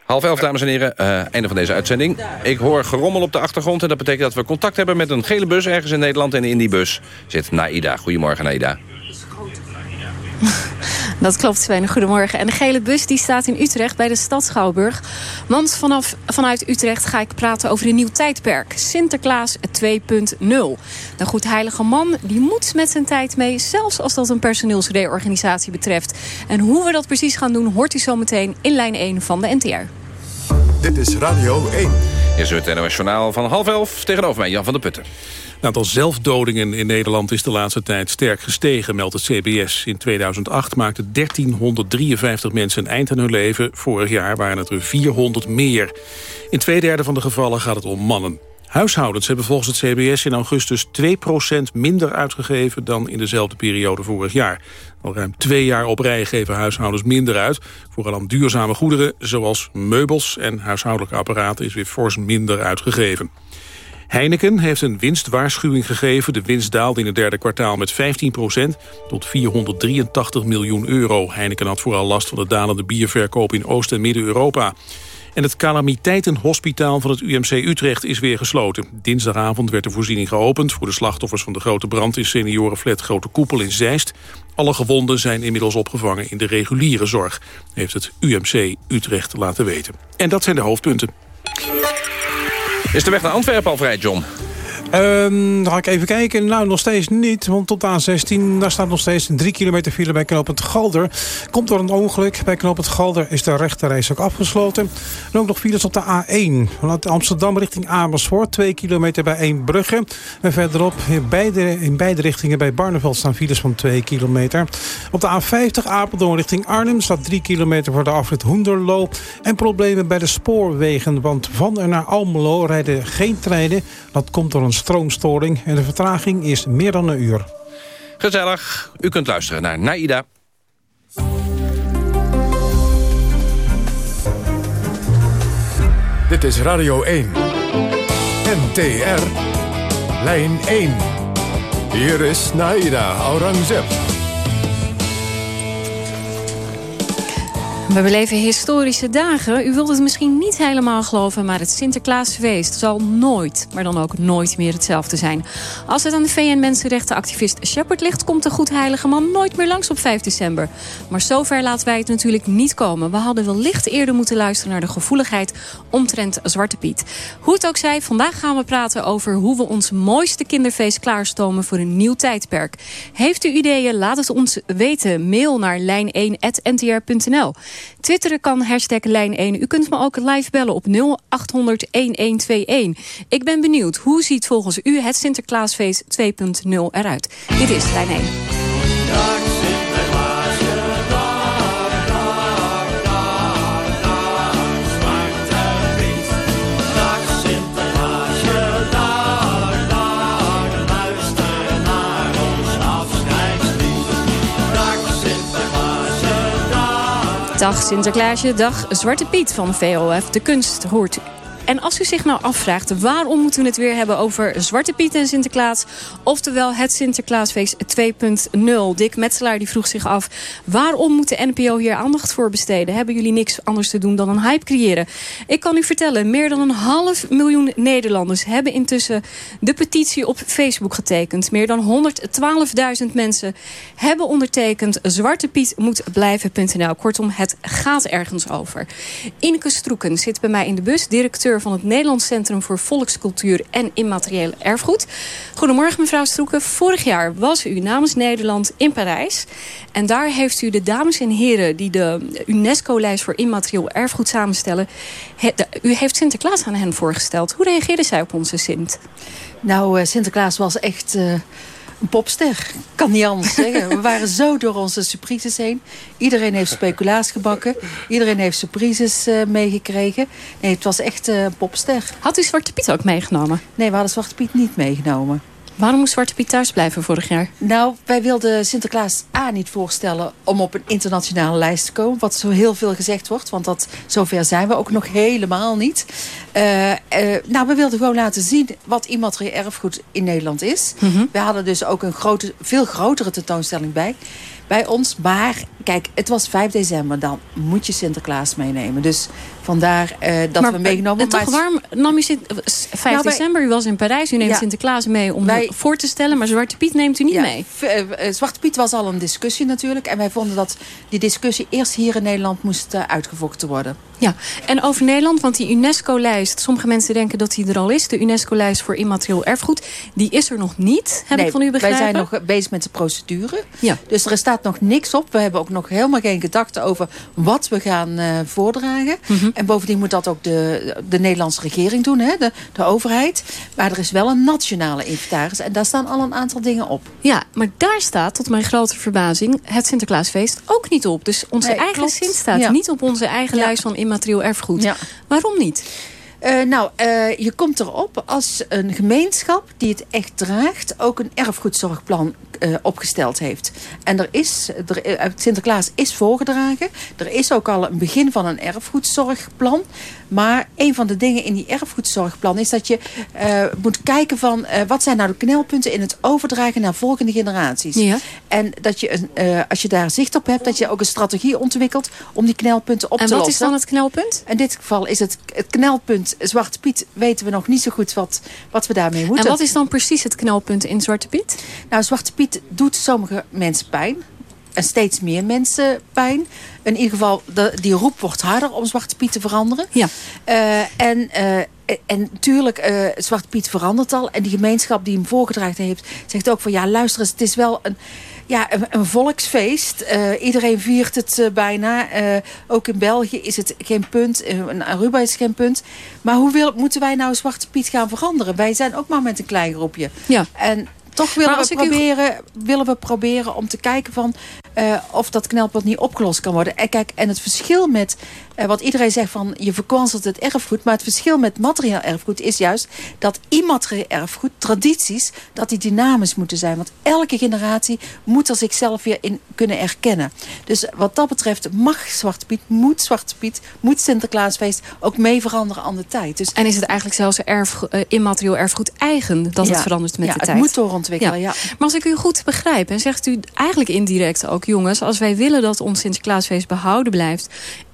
Half elf, dames en heren, eh, einde van deze uitzending. Ik hoor gerommel op de achtergrond en dat betekent dat we contact hebben met een gele bus ergens in Nederland. En in die bus zit Naida. Goedemorgen, Naida. Dat klopt, Sven. Goedemorgen. En de gele bus die staat in Utrecht bij de stad Schouwburg. Want vanaf, vanuit Utrecht ga ik praten over een nieuw tijdperk. Sinterklaas 2.0. De goedheilige man die moet met zijn tijd mee... zelfs als dat een personeelsreorganisatie betreft. En hoe we dat precies gaan doen... hoort u zometeen in lijn 1 van de NTR. Dit is Radio 1. Is het NOS Journaal van half elf tegenover mij, Jan van der Putten. Het aantal zelfdodingen in Nederland is de laatste tijd sterk gestegen, meldt het CBS. In 2008 maakten 1353 mensen een eind aan hun leven. Vorig jaar waren het er 400 meer. In twee derde van de gevallen gaat het om mannen. Huishoudens hebben volgens het CBS in augustus 2% minder uitgegeven dan in dezelfde periode vorig jaar. Al ruim twee jaar op rij geven huishoudens minder uit. Vooral aan duurzame goederen zoals meubels en huishoudelijke apparaten is weer fors minder uitgegeven. Heineken heeft een winstwaarschuwing gegeven. De winst daalde in het derde kwartaal met 15% tot 483 miljoen euro. Heineken had vooral last van de dalende bierverkoop in Oost- en Midden-Europa. En het calamiteitenhospitaal van het UMC Utrecht is weer gesloten. Dinsdagavond werd de voorziening geopend... voor de slachtoffers van de grote brand in seniorenflat Grote Koepel in Zeist. Alle gewonden zijn inmiddels opgevangen in de reguliere zorg... heeft het UMC Utrecht laten weten. En dat zijn de hoofdpunten. Is de weg naar Antwerpen al vrij, John? Um, dan ga ik even kijken. Nou, nog steeds niet. Want tot aan 16, daar staat nog steeds 3 kilometer file bij knooppunt Galder. Komt door een ongeluk. Bij knooppunt Galder is de rechterreis ook afgesloten. En ook nog files op de A1. Vanuit Amsterdam richting Amersfoort. 2 kilometer bij Eembrugge. En verderop in beide, in beide richtingen bij Barneveld staan files van 2 kilometer. Op de A50 Apeldoorn richting Arnhem staat 3 kilometer voor de afrit Hoenderloo. En problemen bij de spoorwegen. Want van en naar Almelo rijden geen treinen. Dat komt door een stroomstoring en de vertraging is meer dan een uur. Gezellig. U kunt luisteren naar Naida. Dit is Radio 1. NTR. Lijn 1. Hier is Naida Aurangzeb. We beleven historische dagen. U wilt het misschien niet helemaal geloven... maar het Sinterklaasfeest zal nooit, maar dan ook nooit meer hetzelfde zijn. Als het aan de VN-mensenrechtenactivist Shepard ligt... komt de goedheilige man nooit meer langs op 5 december. Maar zover laten wij het natuurlijk niet komen. We hadden wellicht eerder moeten luisteren naar de gevoeligheid... omtrent Zwarte Piet. Hoe het ook zij, vandaag gaan we praten over... hoe we ons mooiste kinderfeest klaarstomen voor een nieuw tijdperk. Heeft u ideeën? Laat het ons weten. Mail naar lijn1.ntr.nl. Twitteren kan hashtag Lijn1. U kunt me ook live bellen op 0800-1121. Ik ben benieuwd, hoe ziet volgens u het Sinterklaasfeest 2.0 eruit? Dit is Lijn 1. Dag Sinterklaasje, dag Zwarte Piet van VOF. De kunst hoort en als u zich nou afvraagt waarom moeten we het weer hebben over Zwarte Piet en Sinterklaas... oftewel het Sinterklaasfeest 2.0. Dick Metselaar die vroeg zich af waarom moet de NPO hier aandacht voor besteden? Hebben jullie niks anders te doen dan een hype creëren? Ik kan u vertellen, meer dan een half miljoen Nederlanders... hebben intussen de petitie op Facebook getekend. Meer dan 112.000 mensen hebben ondertekend... Zwarte Piet moet blijven.nl. Kortom, het gaat ergens over. Ineke Stroeken zit bij mij in de bus, directeur van het Nederlands Centrum voor Volkscultuur en Immateriële Erfgoed. Goedemorgen mevrouw Stroeken. Vorig jaar was u namens Nederland in Parijs. En daar heeft u de dames en heren die de UNESCO-lijst voor immaterieel erfgoed samenstellen... u heeft Sinterklaas aan hen voorgesteld. Hoe reageerde zij op onze Sint? Nou, Sinterklaas was echt... Uh een popster. Kan niet anders zeggen. We waren zo door onze surprises heen. Iedereen heeft speculaas gebakken. Iedereen heeft surprises uh, meegekregen. Nee, het was echt uh, een popster. Had u Zwarte Piet ook meegenomen? Nee, we hadden Zwarte Piet niet meegenomen. Waarom moest Zwarte Piet thuis blijven vorig jaar? Nou, wij wilden Sinterklaas A niet voorstellen om op een internationale lijst te komen. Wat zo heel veel gezegd wordt, want dat, zover zijn we ook nog helemaal niet. Uh, uh, nou, we wilden gewoon laten zien wat immaterieel erfgoed in Nederland is. Mm We hadden dus ook een grote, veel grotere tentoonstelling bij bij ons. Maar kijk, het was 5 december. Dan moet je Sinterklaas meenemen. Dus vandaar uh, dat maar, we meegenomen. En toch waarom nam u 5 nou, december? U was in Parijs. U neemt ja, Sinterklaas mee om wij, voor te stellen. Maar Zwarte Piet neemt u niet ja, mee. Uh, Zwarte Piet was al een discussie natuurlijk. En wij vonden dat die discussie eerst hier in Nederland moest uh, uitgevochten worden. Ja, en over Nederland, want die UNESCO-lijst... sommige mensen denken dat die er al is. De UNESCO-lijst voor immaterieel erfgoed. Die is er nog niet, heb nee, ik van u begrepen. wij zijn nog bezig met de procedure. Ja. Dus er staat nog niks op. We hebben ook nog helemaal geen gedachten over wat we gaan voordragen. Mm -hmm. En bovendien moet dat ook de, de Nederlandse regering doen, hè? De, de overheid. Maar er is wel een nationale inventaris. En daar staan al een aantal dingen op. Ja, maar daar staat, tot mijn grote verbazing... het Sinterklaasfeest ook niet op. Dus onze Nee, eigen klopt. Sint staat Ja. niet op onze eigen Ja. lijst van immaterieel erfgoed. Ja. Waarom niet? Eh, nou, eh, je komt erop als een gemeenschap die het echt draagt... ook een erfgoedzorgplan eh, opgesteld heeft. En er is, er, Sinterklaas is voorgedragen. Er is ook al een begin van een erfgoedzorgplan. Maar een van de dingen in die erfgoedzorgplan is dat je moet kijken van... wat zijn nou de knelpunten in het overdragen naar volgende generaties. Ja. En dat je, een, als je daar zicht op hebt, dat je ook een strategie ontwikkelt... om die knelpunten op En te wat lossen. is dan het knelpunt? In dit geval is het, het knelpunt Zwarte Piet. Weten we nog niet zo goed wat, wat we daarmee moeten. En wat is dan precies het knelpunt in Zwarte Piet? Nou, Zwarte Piet doet sommige mensen pijn. En steeds meer mensen pijn. In ieder geval, de, die roep wordt harder om Zwarte Piet te veranderen. Ja. Eh, en, eh, en natuurlijk, eh, Zwarte Piet verandert al. En die gemeenschap die hem voorgedragen heeft... zegt ook van, ja, luister eens, het is wel een... Ja, een, een volksfeest. Eh, iedereen viert het eh, bijna. Eh, ook in België is het geen punt. In Aruba is het geen punt. Maar hoe wil, moeten wij nou Zwarte Piet gaan veranderen? Wij zijn ook maar met een klein groepje. Ja. En toch willen we, u- proberen, willen we proberen om te kijken van... of dat knelpunt niet opgelost kan worden. En kijk, en het verschil met... eh, wat iedereen zegt van je verkwanselt het erfgoed. Maar het verschil met materieel erfgoed is juist... dat immaterieel erfgoed, tradities... dat die dynamisch moeten zijn. Want elke generatie moet er zichzelf weer in kunnen erkennen. Dus wat dat betreft mag Zwarte Piet, moet Zwarte Piet... moet Sinterklaasfeest ook mee veranderen aan de tijd. Dus En is het eigenlijk zelfs erf, eh, immaterieel erfgoed eigen dat het Ja. verandert met Ja, de het tijd? moet doorontwikkelen, ja. Maar als ik u goed begrijp, en zegt u eigenlijk indirect ook... jongens, als wij willen dat ons Sinterklaasfeest behouden blijft...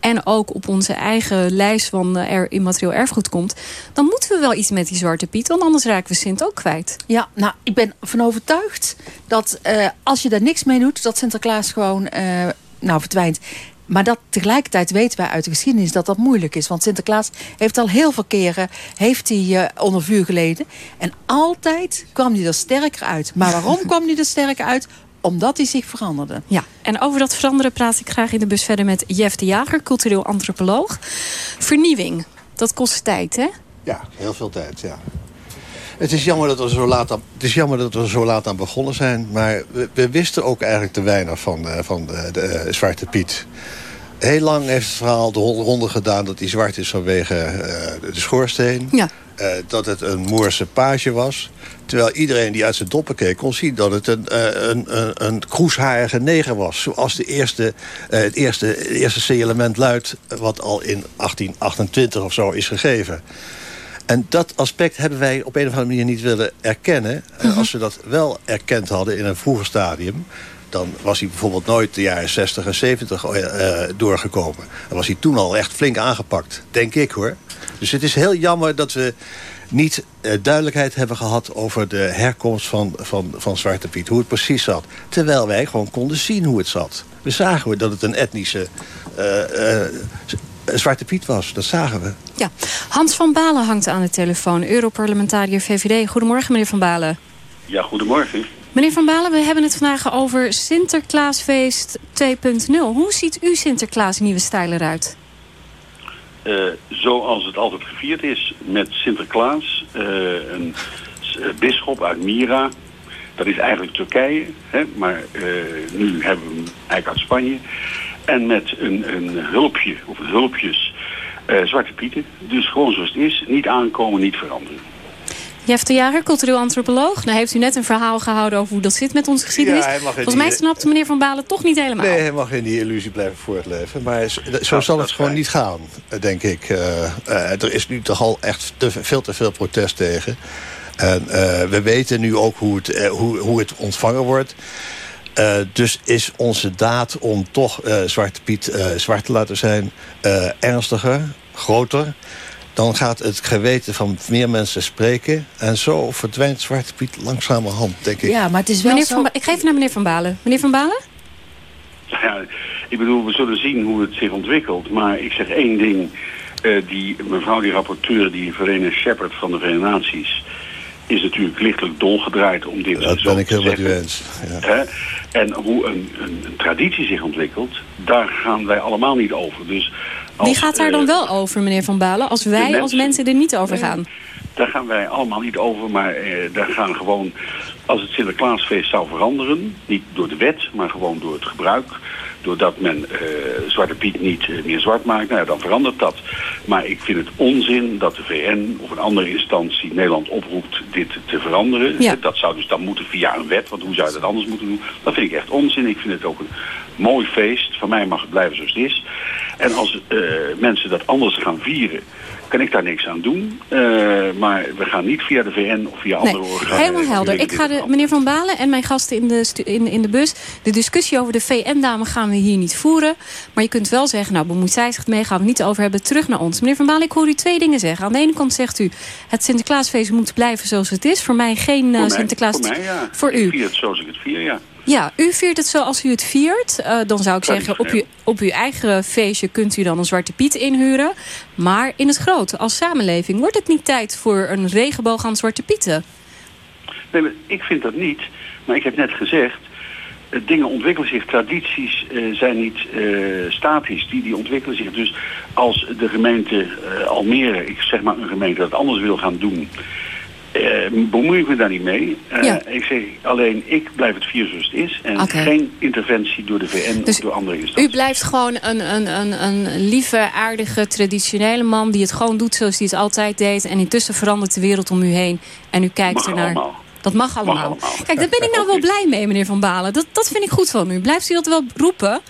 en ook op onze eigen lijst van eh, er immaterieel erfgoed komt... dan moeten we wel iets met die Zwarte Piet, want anders raken we Sint ook kwijt. Ja, nou, ik ben van overtuigd dat eh, als je daar niks mee doet... dat Sinterklaas gewoon eh, nou, verdwijnt. Maar dat tegelijkertijd weten wij uit de geschiedenis dat dat moeilijk is. Want Sinterklaas heeft al heel veel keren heeft hij, eh, onder vuur geleden. En altijd kwam hij er sterker uit. Maar waarom kwam hij er sterker uit? Omdat hij zich veranderde. Ja, en over dat veranderen praat ik graag in de bus verder met Jeff de Jager, cultureel antropoloog. Vernieuwing, dat kost tijd, hè? Ja, heel veel tijd, ja. Het is, jammer dat we zo laat aan, het is jammer dat we zo laat aan begonnen zijn. Maar we, we wisten ook eigenlijk te weinig van, eh, van de, de, eh, Zwarte Piet. Heel lang heeft het verhaal de ronde gedaan dat hij zwart is vanwege eh, de schoorsteen. Ja. Eh, dat het een Moorse page was. Terwijl iedereen die uit zijn doppen keek kon zien dat het een, eh, een, een, een kroesharige neger was. Zoals de eerste, eh, het eerste, het eerste C-element luidt wat al in 1828 of zo is gegeven. En dat aspect hebben wij op een of andere manier niet willen erkennen. Eh, Als we dat wel erkend hadden in een vroeger stadium... dan was hij bijvoorbeeld nooit de jaren 60 en 70 eh, eh, doorgekomen. Dan was hij toen al echt flink aangepakt, denk ik hoor. Dus het is heel jammer dat we niet eh, duidelijkheid hebben gehad... over de herkomst van, van, van Zwarte Piet, hoe het precies zat. Terwijl wij gewoon konden zien hoe het zat. We zagen dat het een etnische... eh, eh, Zwarte Piet was. Dat zagen we. Ja, Hans van Balen hangt aan de telefoon. Europarlementariër VVD. Goedemorgen, meneer van Balen. Ja, goedemorgen. Meneer Van Balen, we hebben het vandaag over Sinterklaasfeest 2.0. Hoe ziet uw Sinterklaas nieuwe stijl eruit? Uh, zoals het altijd gevierd is, met Sinterklaas, uh, een bisschop uit Mira. Dat is eigenlijk Turkije, hè, maar nu hebben we hem eigenlijk uit Spanje. En met een, een hulpje, of hulpjes, Zwarte Pieten. Dus gewoon zoals het is, niet aankomen, niet veranderen. Jeff de Jager, cultureel antropoloog. Nou heeft u net een verhaal gehouden over hoe dat zit met onze geschiedenis. Ja, Volgens mij snapte meneer Van Balen toch niet helemaal. Nee, hij mag in die illusie blijven voortleven. Maar zo zal het gewoon niet gaan, denk ik. Uh, uh, er is nu toch al echt te, veel te veel protest tegen. En uh, we weten nu ook hoe het, hoe, hoe het ontvangen wordt. dus is onze daad om toch Zwarte Piet zwart te laten zijn ernstiger, groter dan gaat het geweten van meer mensen spreken. En zo verdwijnt Zwarte Piet langzamerhand, denk ik. Ja, maar het is wel meneer zo... Van ik geef naar meneer Van Balen. Meneer Van Balen? Ja, ik bedoel, we zullen zien hoe het zich ontwikkelt. Maar ik zeg één ding. Uh, die mevrouw, die rapporteur, die Verena Shepard van de Verenigde Naties is natuurlijk lichtelijk dolgedraaid om dit dat zo ben ik heel met u eens. Ja. En hoe een, een, een, traditie zich ontwikkelt, daar gaan wij allemaal niet over. Dus Wie gaat daar dan uh, wel over, meneer Van Balen, als wij mensen, als mensen er niet over gaan? Daar gaan wij allemaal niet over, maar uh, daar gaan gewoon... Als het Sinterklaasfeest zou veranderen, niet door de wet, maar gewoon door het gebruik doordat men uh, Zwarte Piet niet uh, meer zwart maakt, nou ja, dan verandert dat. Maar ik vind het onzin dat de VN of een andere instantie Nederland oproept dit te veranderen. Ja. Dat zou dus dan moeten via een wet, want hoe zou je dat anders moeten doen? Dat vind ik echt onzin. Ik vind het ook een mooi feest. Van mij mag het blijven zoals het is. En als uh, mensen dat anders gaan vieren, kan ik daar niks aan doen. Uh, maar we gaan niet via de VN of via andere nee, organisaties. Helemaal helder. Ik ga de, meneer Van Balen en mijn gasten in de, in, in de bus... de discussie over de VN-dame gaan we hier niet voeren. Maar je kunt wel zeggen, nou bemoeit zij zich mee... gaan we niet over hebben, terug naar ons. Meneer Van Balen, ik hoor u twee dingen zeggen. Aan de ene kant zegt u, het Sinterklaasfeest moet blijven zoals het is. Voor mij geen uh, voor mij, Sinterklaas... Voor, mij, ja. voor ik u. vier het zoals ik het vier, ja. Ja, u viert het zoals u het viert. Uh, dan zou ik zeggen, op, u, op uw eigen feestje kunt u dan een Zwarte Piet inhuren. Maar in het grote, als samenleving, wordt het niet tijd voor een regenboog aan Zwarte Pieten? Nee, maar ik vind dat niet. Maar ik heb net gezegd, uh, dingen ontwikkelen zich, tradities uh, zijn niet statisch. Die, die ontwikkelen zich. Dus als de gemeente Almere, ik zeg maar een gemeente dat anders wil gaan doen... Uh, bemoei ik me daar niet mee. Uh, ja. Ik zeg alleen, ik blijf het vier zoals het is. En okay. geen interventie door de VN dus of door andere instanties. U blijft gewoon een, een, een, een lieve, aardige, traditionele man... die het gewoon doet zoals hij het altijd deed. En intussen verandert de wereld om u heen. En u kijkt mag ernaar. Allemaal. Dat mag allemaal. mag allemaal. Kijk, daar ben ik nou wel blij mee, meneer Van Balen. Dat, dat vind ik goed van u. Blijft u dat wel roepen?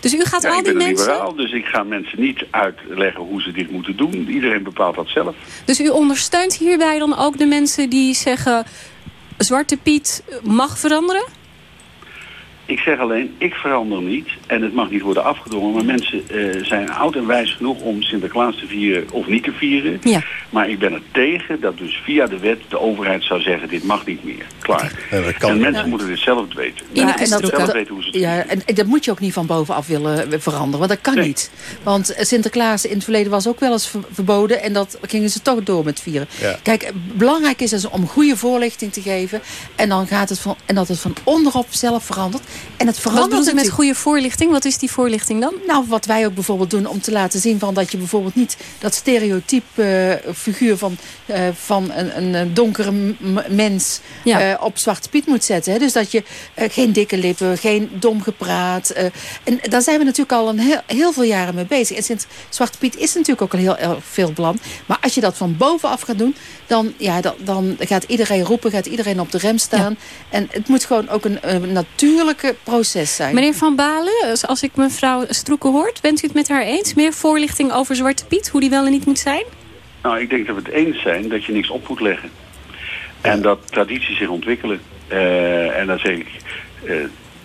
Dus u gaat ja, al die ik ben mensen... liberaal, dus ik ga mensen niet uitleggen hoe ze dit moeten doen. Iedereen bepaalt dat zelf. Dus u ondersteunt hierbij dan ook de mensen die zeggen... Zwarte Piet mag veranderen? Ik zeg alleen, ik verander niet. En het mag niet worden afgedwongen. Maar mensen uh, zijn oud en wijs genoeg om Sinterklaas te vieren of niet te vieren. Ja. Maar ik ben er tegen dat dus via de wet de overheid zou zeggen... dit mag niet meer. Klaar. Ja, en mensen moeten dit zelf weten. Ja, en dat, zelf dat, weten hoe ze het ja, en, en dat moet je ook niet van bovenaf willen veranderen. Want dat kan nee. niet. Want Sinterklaas in het verleden was ook wel eens verboden. En dat gingen ze toch door met vieren. Ja. Kijk, belangrijk is dus om goede voorlichting te geven. En, dan gaat het van, en dat het van onderop zelf verandert. En het verandert wat met goede voorlichting? Wat is die voorlichting dan? Nou, wat wij ook bijvoorbeeld doen om te laten zien van dat je bijvoorbeeld niet dat stereotype uh, figuur van, uh, van een, een donkere mens ja. uh, op Zwarte Piet moet zetten. Hè? Dus dat je geen dikke lippen, geen dom gepraat. en daar zijn we natuurlijk al een heel, heel veel jaren mee bezig. En sinds Zwarte Piet is natuurlijk ook al heel veel plan. Maar als je dat van bovenaf gaat doen, dan, ja, dan, dan gaat iedereen roepen, gaat iedereen op de rem staan. Ja. En het moet gewoon ook een, een natuurlijke proces zijn. Meneer Van Balen, als ik mevrouw Stroeken hoort, bent u het met haar eens? Meer voorlichting over Zwarte Piet, hoe die wel en niet moet zijn? Nou, ik denk dat we het eens zijn dat je niks op moet leggen. En dat tradities zich ontwikkelen. Uh, en dan zeg ik, uh,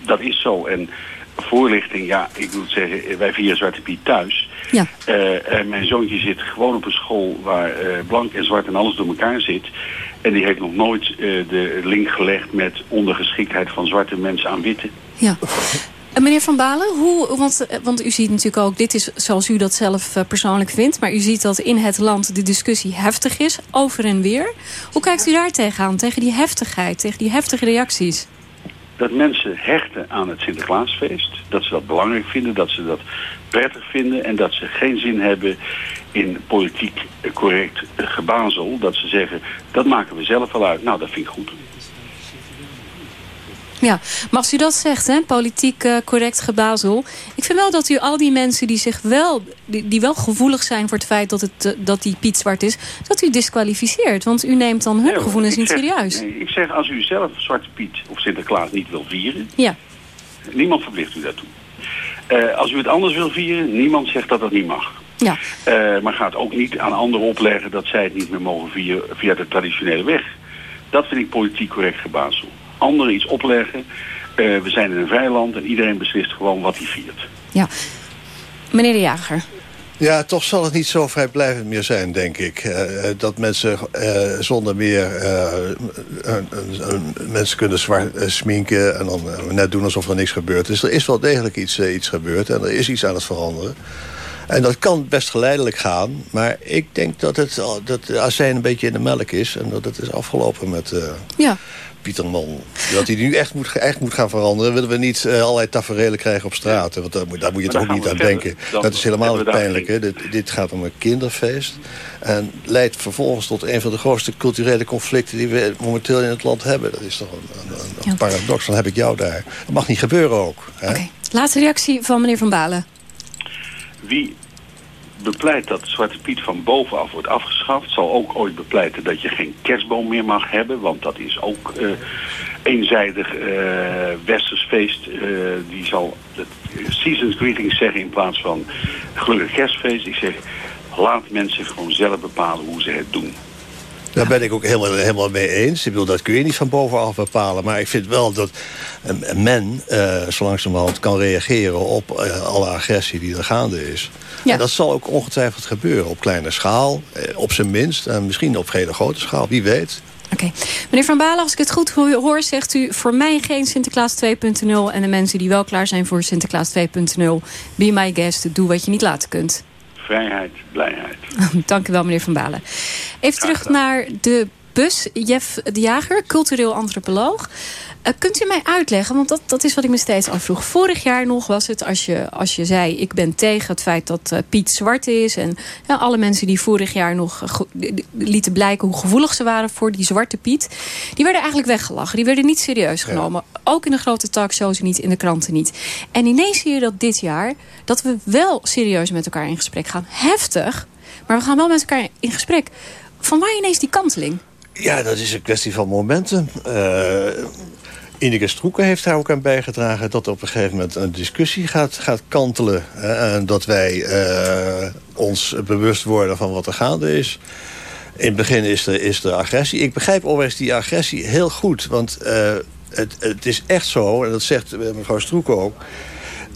dat is zo. En voorlichting, ja, ik moet zeggen, wij vieren Zwarte Piet thuis. Ja. Uh, en mijn zoontje zit gewoon op een school waar blank en zwart en alles door elkaar zit. En die heeft nog nooit de link gelegd met ondergeschiktheid van zwarte mensen aan witte. Ja. En meneer Van Balen, hoe, want, eh, want u ziet natuurlijk ook... dit is zoals u dat zelf eh, persoonlijk vindt... maar u ziet dat in het land de discussie heftig is, over en weer. Hoe kijkt u daar tegenaan, tegen die heftigheid, tegen die heftige reacties? Dat mensen hechten aan het Sinterklaasfeest. Dat ze dat belangrijk vinden, dat ze dat prettig vinden... en dat ze geen zin hebben in politiek correct gebazel. Dat ze zeggen, dat maken we zelf wel uit. Nou, dat vind ik goed. Ja, maar als u dat zegt, hè, politiek uh, correct gebazel. Ik vind wel dat u al die mensen die zich wel, die, die wel gevoelig zijn voor het feit dat, het, uh, dat die Piet zwart is, dat u disqualificeert. Want u neemt dan hun Nee, gevoelens niet zeg- serieus. nee, ik zeg, als u zelf Zwarte Piet of Sinterklaas niet wil vieren, Ja. niemand verplicht u daartoe. Eh, als u het anders wil vieren, niemand zegt dat dat niet mag. Ja. Eh, maar gaat ook niet aan anderen opleggen dat zij het niet meer mogen vieren via de traditionele weg. Dat vind ik politiek correct gebazel. Anderen iets opleggen. Eh, we zijn in een vrij land en iedereen beslist gewoon wat hij viert. Ja. Meneer de Jager. Ja, toch zal het niet zo vrijblijvend meer zijn, denk ik. Eh, dat mensen eh, zonder meer eh, een- een- een- mensen kunnen zwart sminken... en dan net doen alsof er niks gebeurd is. Er is wel degelijk iets, iets gebeurd en er is iets aan het veranderen. En dat kan best geleidelijk gaan. Maar ik denk dat, het, dat de azijn een beetje in de melk is... en dat het is afgelopen met... eh, Ja. Pieter Mon. Dat hij nu echt moet, echt moet gaan veranderen. Willen we niet eh, allerlei tafereelen krijgen op straten. Want daar moet, daar moet je toch ook niet aan denken. dat is helemaal daar pijnlijke. Dit, dit gaat om een kinderfeest. En leidt vervolgens tot een van de grootste culturele conflicten... die we momenteel in het land hebben. Dat is toch een, een, een paradox. Dan heb ik jou daar. Dat mag niet gebeuren ook. Hè? Laatste reactie van meneer Van Balen. Wie bepleit dat Zwarte Piet van bovenaf wordt afgeschaft... zal ook ooit bepleiten dat je geen kerstboom meer mag hebben. Want dat is ook eh, eenzijdig eh westers feest. Eh, die zal het season's greetings zeggen in plaats van gelukkig kerstfeest. Ik zeg, laat mensen gewoon zelf bepalen hoe ze het doen. Daar ben ik ook helemaal, helemaal mee eens. Ik bedoel, dat kun je niet van bovenaf bepalen. Maar ik vind wel dat men eh zo langzamerhand kan reageren op eh, alle agressie die er gaande is. En dat zal ook ongetwijfeld gebeuren. Op kleine schaal, eh, op zijn minst. En misschien op hele grote schaal, wie weet. Meneer Van Balen, als ik het goed ho- hoor, zegt u... voor mij geen Sinterklaas 2.0 en de mensen die wel klaar zijn voor Sinterklaas 2.0... be my guest, doe wat je niet laten kunt. Vrijheid, blijheid. Dank u wel, meneer Van Balen. Even terug naar de bus. Jeff de Jager, cultureel antropoloog. Eh, kunt u mij uitleggen, want dat, dat is wat ik me steeds afvroeg. Vorig jaar nog was het, als je, als je zei... ik ben tegen het feit dat eh, Piet zwart is... en ja, alle mensen die vorig jaar nog eh, lieten blijken... hoe gevoelig ze waren voor die zwarte Piet... die werden eigenlijk weggelachen. Die werden niet serieus genomen. Ook in de grote talkshows niet, in de kranten niet. En ineens zie je dat dit jaar... dat we wel serieus met elkaar in gesprek gaan. Heftig, maar we gaan wel met elkaar in gesprek. Van waar ineens die kanteling? Ja, dat is een kwestie van momentum. Eh Ineke Stroeken heeft daar ook aan bijgedragen... dat er op een gegeven moment een discussie gaat, gaat kantelen. hè, en dat wij eh, ons bewust worden van wat er gaande is. In het begin is er, is er agressie. Ik begrijp overigens die agressie heel goed. Want eh, het, het is echt zo, en dat zegt eh, mevrouw Stroeken ook...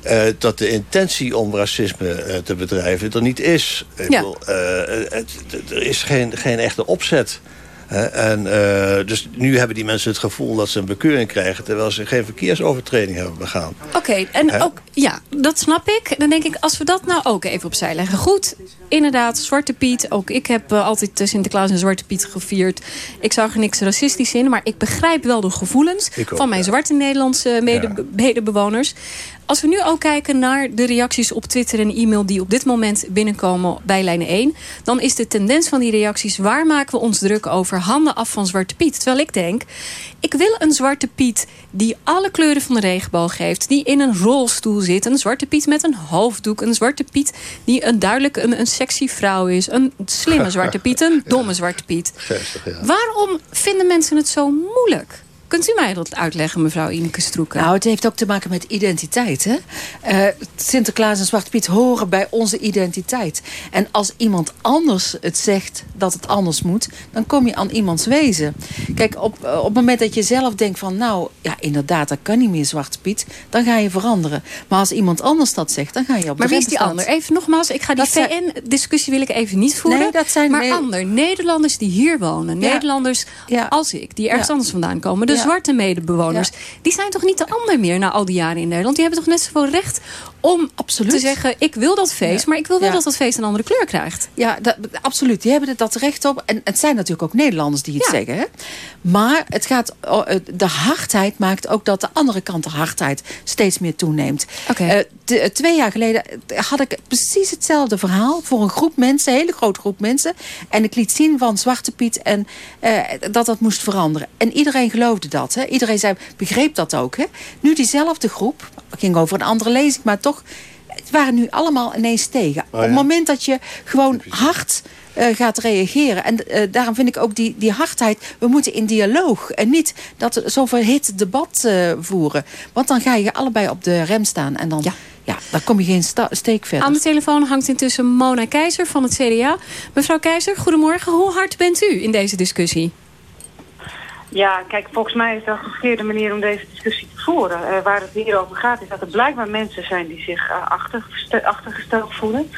eh, dat de intentie om racisme eh, te bedrijven er niet is. Ik bedoel, eh, het- er is geen, geen echte opzet. En, eh, dus nu hebben die mensen het gevoel dat ze een bekeuring krijgen... terwijl ze geen verkeersovertreding hebben begaan. Oké, en ook, ja, dat snap ik. Dan denk ik, als we dat nou ook even opzij leggen. Goed, inderdaad, Zwarte Piet. Ook ik heb eh, altijd Sinterklaas en Zwarte Piet gevierd. Ik zag er niks racistisch in. Maar ik begrijp wel de gevoelens ook, van mijn zwarte Nederlandse mede, medebewoners. Als we nu ook kijken naar de reacties op Twitter en e-mail... die op dit moment binnenkomen bij lijn 1... dan is de tendens van die reacties... waar maken we ons druk over? Handen af van Zwarte Piet. Terwijl ik denk, ik wil een Zwarte Piet... die alle kleuren van de regenboog heeft... die in een rolstoel zit. Een Zwarte Piet met een hoofddoek. Een Zwarte Piet die een duidelijk een, een sexy vrouw is. Een slimme Zwarte Piet, een domme Zwarte Piet. Waarom vinden mensen het zo moeilijk? Kunt u mij dat uitleggen, mevrouw Ineke Stroeken? Nou, het heeft ook te maken met identiteit. Hè? Eh, Sinterklaas en Zwarte Piet horen bij onze identiteit. En als iemand anders het zegt dat het anders moet... dan kom je aan iemands wezen. Kijk, op, eh, op het moment dat je zelf denkt van... nou, ja, inderdaad, dat kan niet meer Zwarte Piet... dan ga je veranderen. Maar als iemand anders dat zegt, dan ga je op Maar de wie is die ander? Even nogmaals, ik ga die VN-discussie wil ik even niet voeren. Nee, dat zijn maar ander, Nederlanders die hier wonen. Ja. Nederlanders als ik, die ergens Ja. anders vandaan komen. De zwarte medebewoners. Die zijn toch niet de ander meer na al die jaren in Nederland? Die hebben toch net zoveel recht om absoluut. te zeggen... ik wil dat feest, maar ik wil wel dat dat feest een andere kleur krijgt. Ja, dat, absoluut. Die hebben dat recht op. En het zijn natuurlijk ook Nederlanders die het zeggen. Hè? Maar het gaat, oh, de hardheid maakt ook dat de andere kant de hardheid steeds meer toeneemt. Okay. Uh, twee jaar geleden had ik precies hetzelfde verhaal... voor een groep mensen, een hele grote groep mensen. En ik liet zien van Zwarte Piet en uh, dat dat moest veranderen. En iedereen geloofde dat. Hè? Iedereen zei, begreep dat ook. Hè? Nu diezelfde groep, het ging over een andere lezing... maar toch het waren nu allemaal ineens tegen. Oh, Op het moment dat je gewoon hard uh, gaat reageren. En uh, daarom vind ik ook die, die hardheid... we moeten in dialoog en niet dat zo'n verhit debat uh, voeren. Want dan ga je allebei op de rem staan en dan... Ja. Ja, dan kom je geen steek verder. Aan de telefoon hangt intussen Mona Keizer van het CDA. Mevrouw Keizer, goedemorgen. Hoe hard bent u in deze discussie? Ja, kijk, volgens mij is dat de verkeerde manier om deze discussie te voeren. Uh, waar het hier over gaat is dat er blijkbaar mensen zijn die zich achter, achtergesteld voelen.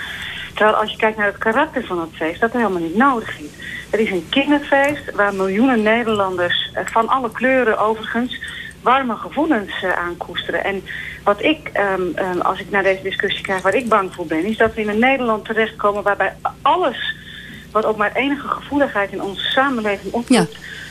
Terwijl als je kijkt naar het karakter van het feest, dat er helemaal niet nodig is. Het is een kinderfeest waar miljoenen Nederlanders uh, van alle kleuren overigens warme gevoelens aan koesteren. En wat ik, um, um, als ik naar deze discussie krijg, waar ik bang voor ben, is dat we in een Nederland terechtkomen waarbij alles wat ook maar enige gevoeligheid in onze samenleving. Ja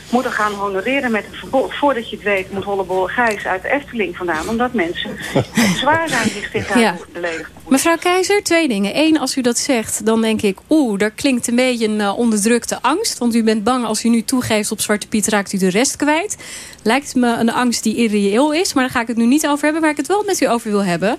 moeten gaan honoreren met een verbod. Voordat je het weet moet Hollebolle Gijs uit de Efteling vandaan. Omdat mensen zwaar zijn zich dit ja. beledigd. Mevrouw Keizer, twee dingen. Eén, als u dat zegt, dan denk ik... oeh, daar klinkt een beetje een uh, onderdrukte angst. Want u bent bang als u nu toegeeft op Zwarte Piet... raakt u de rest kwijt. Lijkt me een angst die irreëel is. Maar daar ga ik het nu niet over hebben. Waar ik het wel met u over wil hebben.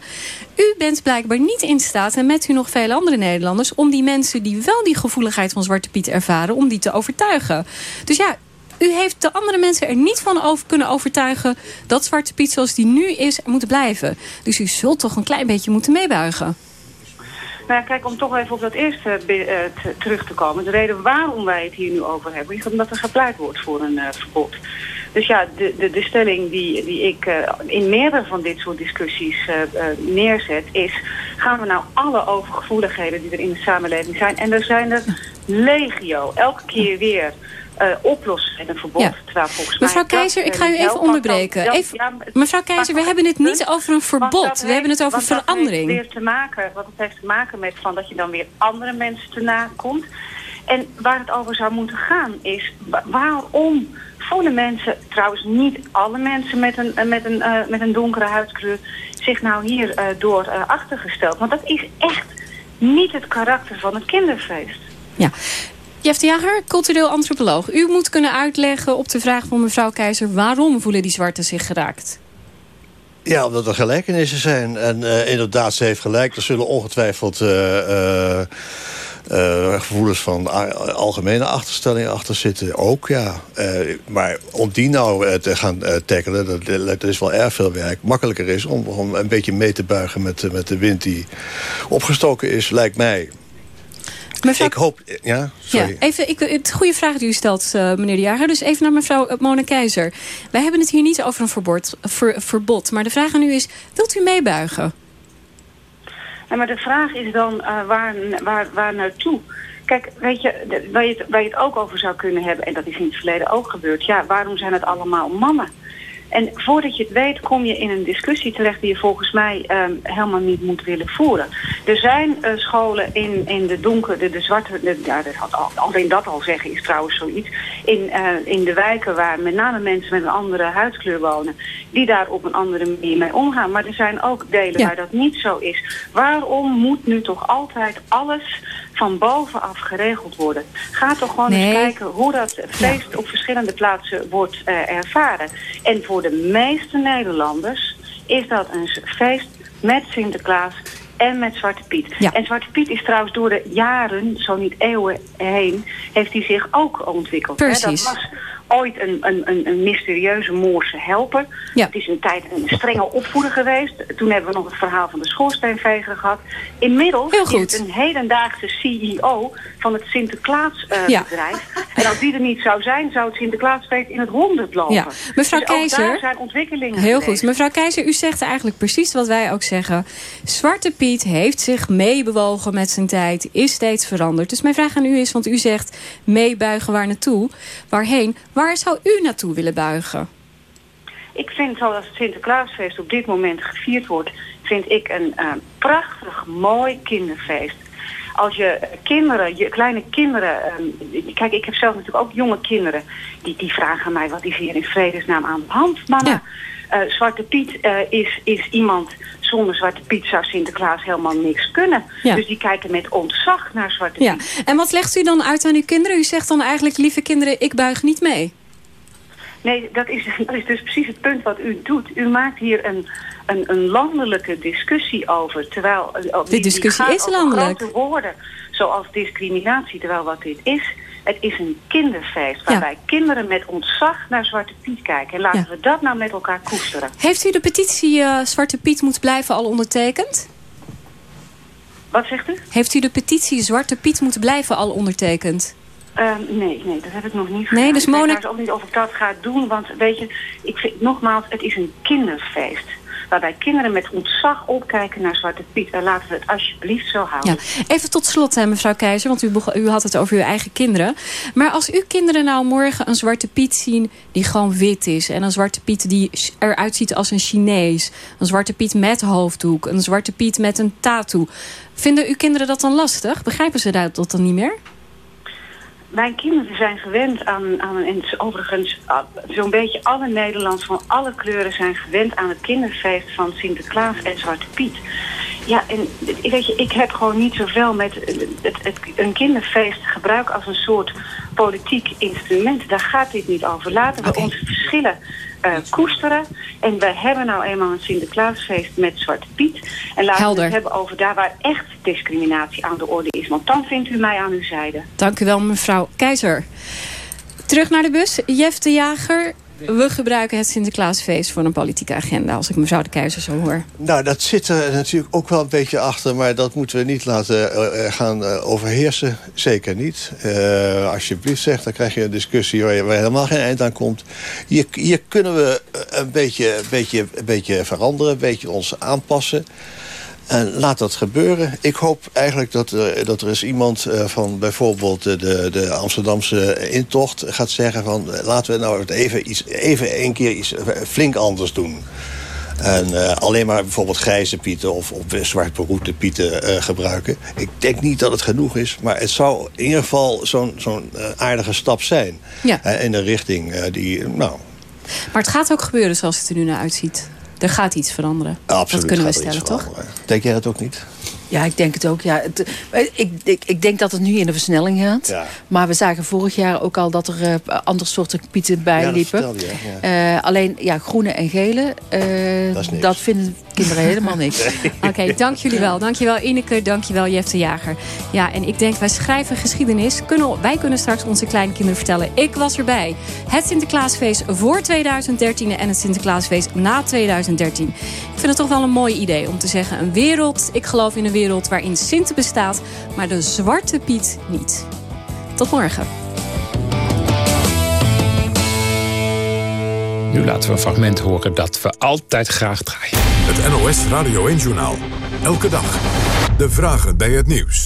U bent blijkbaar niet in staat, en met u nog vele andere Nederlanders... om die mensen die wel die gevoeligheid van Zwarte Piet ervaren... om die te overtuigen. Dus ja, u heeft de andere mensen er niet van over kunnen overtuigen... dat Zwarte Piet zoals die nu is moet blijven. Dus u zult toch een klein beetje moeten meebuigen. Nou kijk, om toch even op dat eerste uh, terug te komen. De reden waarom wij het hier nu over hebben... is omdat er gepleit wordt voor een uh, verbod. Dus ja, de, de, de stelling die, die ik in meerdere van dit soort discussies neerzet... is, gaan we nou alle overgevoeligheden die er in de samenleving zijn... en er zijn er legio, elke keer weer uh, oplossen met een verbod. Ja. Terwijl volgens mevrouw mij Keizer, ik ga u even onderbreken. Even, ja, mevrouw Keizer, we hebben het niet over een verbod. We hebben het over verandering. Het weer te maken, wat het heeft te maken met van dat je dan weer andere mensen te nakomt. En waar het over zou moeten gaan is, waarom voelen mensen, trouwens niet alle mensen met een, met een, uh, met een donkere huidskleur, zich nou hier uh, door uh, achtergesteld? Want dat is echt niet het karakter van een kinderfeest. Ja, Jeff de Jager, cultureel antropoloog. U moet kunnen uitleggen op de vraag van mevrouw Keizer... waarom voelen die zwarten zich geraakt? Ja, omdat er gelijkenissen zijn. En uh, inderdaad, ze heeft gelijk. Er zullen ongetwijfeld... Uh, uh, gevoelens van algemene achterstelling achter zitten. Ook, ja. Maar om die nou te gaan tackelen, dat, dat, is wel erg veel werk. Makkelijker is om, om een beetje mee te buigen met, met de wind die opgestoken is, lijkt mij. Mevrouw... Ik hoop... Ja, sorry. Ja, even, ik, het goede vraag die u stelt, uh, meneer de Jager. Dus even naar mevrouw Mona Keizer. Wij hebben het hier niet over een verbod, ver, verbod. Maar de vraag aan u is, wilt u meebuigen? Ja, maar de vraag is dan, uh, waar, waar, waar naartoe? Kijk, weet je, waar je, het, waar je het ook over zou kunnen hebben... en dat is in het verleden ook gebeurd... ja, waarom zijn het allemaal mannen? En voordat je het weet kom je in een discussie terecht die je volgens mij um, helemaal niet moet willen voeren. Er zijn uh, scholen in, in de donker, de, de zwarte, de, ja, dat alleen dat al zeggen is trouwens zoiets. In, uh, in de wijken waar met name mensen met een andere huidskleur wonen, die daar op een andere manier mee omgaan. Maar er zijn ook delen ja. waar dat niet zo is. Waarom moet nu toch altijd alles van bovenaf geregeld worden. Ga toch gewoon nee. eens kijken hoe dat feest ja. op verschillende plaatsen wordt uh, ervaren. En voor de meeste Nederlanders is dat een feest met Sinterklaas en met Zwarte Piet. Ja. En Zwarte Piet is trouwens door de jaren, zo niet eeuwen heen, heeft hij zich ook ontwikkeld. Precies. Hè? Dat was ooit een, een, een mysterieuze Moorse helper. Ja. Het is een tijd een strenge opvoeder geweest. Toen hebben we nog het verhaal van de schoorsteenveger gehad. Inmiddels Heel goed. is het een hedendaagse CEO van het Sinterklaasbedrijf. Uh, ja. En als die er niet zou zijn, zou het Sinterklaasfeest in het honderd lopen. Ja. Mevrouw dus Keizer, daar zijn ontwikkelingen Heel geweest. goed. Mevrouw Keizer, u zegt eigenlijk precies wat wij ook zeggen. Zwarte Piet heeft zich meebewogen met zijn tijd, is steeds veranderd. Dus mijn vraag aan u is, want u zegt meebuigen waar naartoe, waarheen. Waar zou u naartoe willen buigen? ik vind zoals het Sinterklaasfeest op dit moment gevierd wordt, vind ik een uh, prachtig mooi kinderfeest. Als je kinderen, je kleine kinderen, um, kijk ik heb zelf natuurlijk ook jonge kinderen, die, die vragen mij wat is hier in vredesnaam aan de hand, mama. Uh, Zwarte Piet uh, is, is iemand, zonder Zwarte Piet zou Sinterklaas helemaal niks kunnen. Ja. Dus die kijken met ontzag naar Zwarte Ja. Piet. En wat legt u dan uit aan uw kinderen? U zegt dan eigenlijk, lieve kinderen, ik buig niet mee. Nee, dat is, dat is dus precies het punt wat u doet. U maakt hier een, een, een landelijke discussie over. Terwijl, eh, die, discussie die gaat is over landelijk. grote woorden, zoals discriminatie. Terwijl wat dit is, het is een kinderfeest. Waarbij kinderen met ontzag naar Zwarte Piet kijken. En laten Ja. we dat nou met elkaar koesteren. Heeft u de petitie eh, Zwarte Piet moet blijven al ondertekend? Wat zegt u? Heeft u de petitie Zwarte Piet moet blijven al ondertekend? Eh, nee, nee, dat heb ik nog niet Nee, dus Ik weet ook niet of ik dat ga doen. Want weet je, ik vind, nogmaals, het is een kinderfeest. Waarbij kinderen met ontzag opkijken naar Zwarte Piet. En laten we het alsjeblieft zo houden. Ja, even tot slot, hè, mevrouw Keizer, want u, u had het over uw eigen kinderen. Maar als uw kinderen nou morgen een Zwarte Piet zien die gewoon wit is... en een Zwarte Piet die eruit ziet als een Chinees... een Zwarte Piet met hoofddoek, een Zwarte Piet met een tattoo... vinden uw kinderen dat dan lastig? Begrijpen ze dat dan niet meer? Mijn kinderen zijn gewend aan, aan en overigens ah, zo'n beetje alle Nederlanders van alle kleuren zijn gewend aan het kinderfeest van Sinterklaas en Zwarte Piet. Ja, en weet je, ik heb gewoon niet zoveel met het, het, het- een kinderfeest gebruik als een soort politiek instrument. Daar gaat dit niet over. Laten we onze verschillen eh, koesteren. En wij hebben nou eenmaal een Sinterklaasfeest met Zwarte Piet. En laten Helder. we het hebben over daar waar echt discriminatie aan de orde is. Want dan vindt u mij aan uw zijde. Dank u wel, mevrouw Keizer. Terug naar de bus. Jeff de Jager. We gebruiken het Sinterklaasfeest voor een politieke agenda... als ik mevrouw de Keizer zo hoor. Nou, dat zit er natuurlijk ook wel een beetje achter... maar dat moeten we niet laten eh, eh, gaan eh, overheersen. Zeker niet. Eh, alsjeblieft zegt, dan krijg je een discussie... waar, je, helemaal geen eind aan komt. Hier, hier kunnen we een beetje, een, beetje, een beetje veranderen, een beetje ons aanpassen... En laat dat gebeuren. Ik hoop eigenlijk dat er, dat er eens iemand eh, van bijvoorbeeld de, de, Amsterdamse intocht gaat zeggen van laten we nou even, iets, even een keer iets eh, flink anders doen. En eh, alleen maar bijvoorbeeld grijze pieten of, of zwart beroete pieten gebruiken. Ik denk niet dat het genoeg is, maar het zou in ieder geval zo'n zo'n aardige stap zijn. Ja. In de richting die, nou, Maar het gaat ook gebeuren zoals het er nu naar uitziet. Er gaat iets veranderen. absoluut dat kunnen we stellen, toch? Denk jij het ook niet? Ja, ik denk het ook. Ja. Het, eh, ik, ik, ik denk dat het nu in de versnelling gaat. Ja. Maar we zagen vorig jaar ook al dat er eh, andere soorten pieten bij Ja, liepen. je, ja. Eh, alleen ja, groene en gele, eh, Dat vinden kinderen helemaal niks. Oké, dank jullie wel. Dankjewel Ineke, dankjewel Jeff de Jager. Ja, en ik denk, wij schrijven geschiedenis. Kunnen, wij kunnen straks onze kleine kinderen vertellen. Ik was erbij. Het Sinterklaasfeest voor 2013 en het Sinterklaasfeest na 2013. Ik vind het toch wel een mooi idee om te zeggen... een wereld, ik geloof in een wereld waarin Sinter bestaat... maar de Zwarte Piet niet. Tot morgen. Nu laten we een fragment horen dat we altijd graag draaien. Het NOS Radio 1-journaal. Elke dag. De vragen bij het nieuws.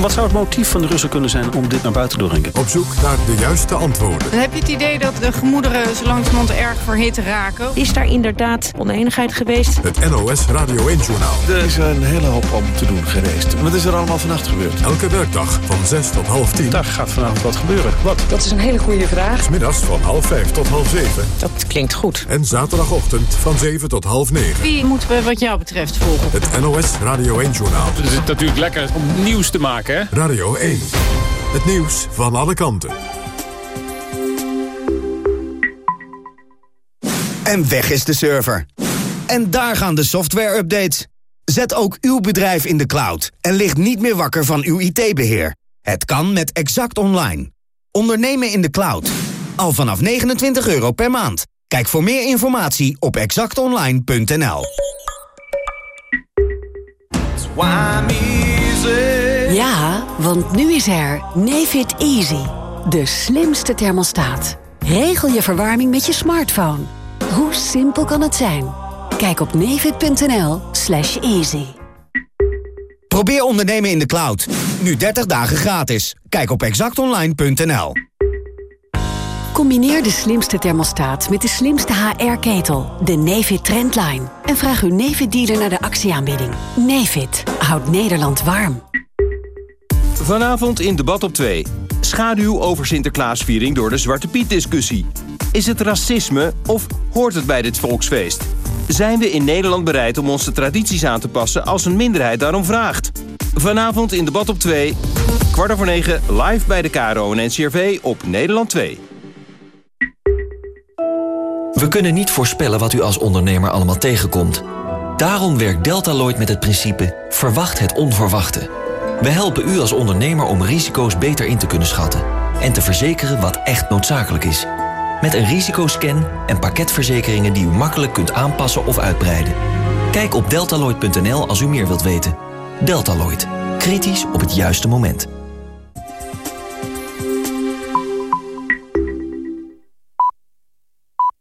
Wat zou het motief van de Russen kunnen zijn om dit naar buiten te dringen? Op zoek naar de juiste antwoorden. Dan heb je het idee dat de gemoederen zo langzamerhand erg verhit raken. Is daar inderdaad oneenigheid geweest? Het NOS Radio 1-journaal. Er is een hele hoop om te doen geweest. Wat is er allemaal vannacht gebeurd? Elke werkdag van 6 tot half 10. Daar gaat vanavond wat gebeuren. Wat? Dat is een hele goede vraag. Smiddags van half 5 tot half 7. Dat klinkt goed. En zaterdagochtend van 7 tot half 9. Wie moeten we wat jou betreft volgen? Het NOS Radio 1-journaal. Het is natuurlijk lekker om nieuws te maken, hè? Radio 1. Het nieuws van alle kanten. En weg is de server. En daar gaan de software-updates. Zet ook uw bedrijf in de cloud en ligt niet meer wakker van uw IT-beheer. Het kan met Exact Online. Ondernemen in de cloud. Al vanaf 29 euro per maand. Kijk voor meer informatie op exactonline.nl. Ja, want nu is er Nefit Easy. De slimste thermostaat. Regel je verwarming met je smartphone. Hoe simpel kan het zijn? Kijk op nefit.nl slash easy. Probeer ondernemen in de cloud. Nu 30 dagen gratis. Kijk op exactonline.nl. Combineer de slimste thermostaat met de slimste HR-ketel, de Nefit Trendline. En vraag uw Nefit-dealer naar de actieaanbieding. Nefit houdt Nederland warm. Vanavond in debat op 2. Schaduw over Sinterklaasviering door de Zwarte Piet-discussie. Is het racisme of hoort het bij dit volksfeest? Zijn we in Nederland bereid om onze tradities aan te passen als een minderheid daarom vraagt? Vanavond in debat op 2, kwart over 9, live bij de KRO en NCRV op Nederland 2. We kunnen niet voorspellen wat u als ondernemer allemaal tegenkomt. Daarom werkt Deltaloid met het principe verwacht het onverwachte. We helpen u als ondernemer om risico's beter in te kunnen schatten en te verzekeren wat echt noodzakelijk is. Met een risicoscan en pakketverzekeringen die u makkelijk kunt aanpassen of uitbreiden. Kijk op deltaloid.nl als u meer wilt weten. Deltaloid. Kritisch op het juiste moment.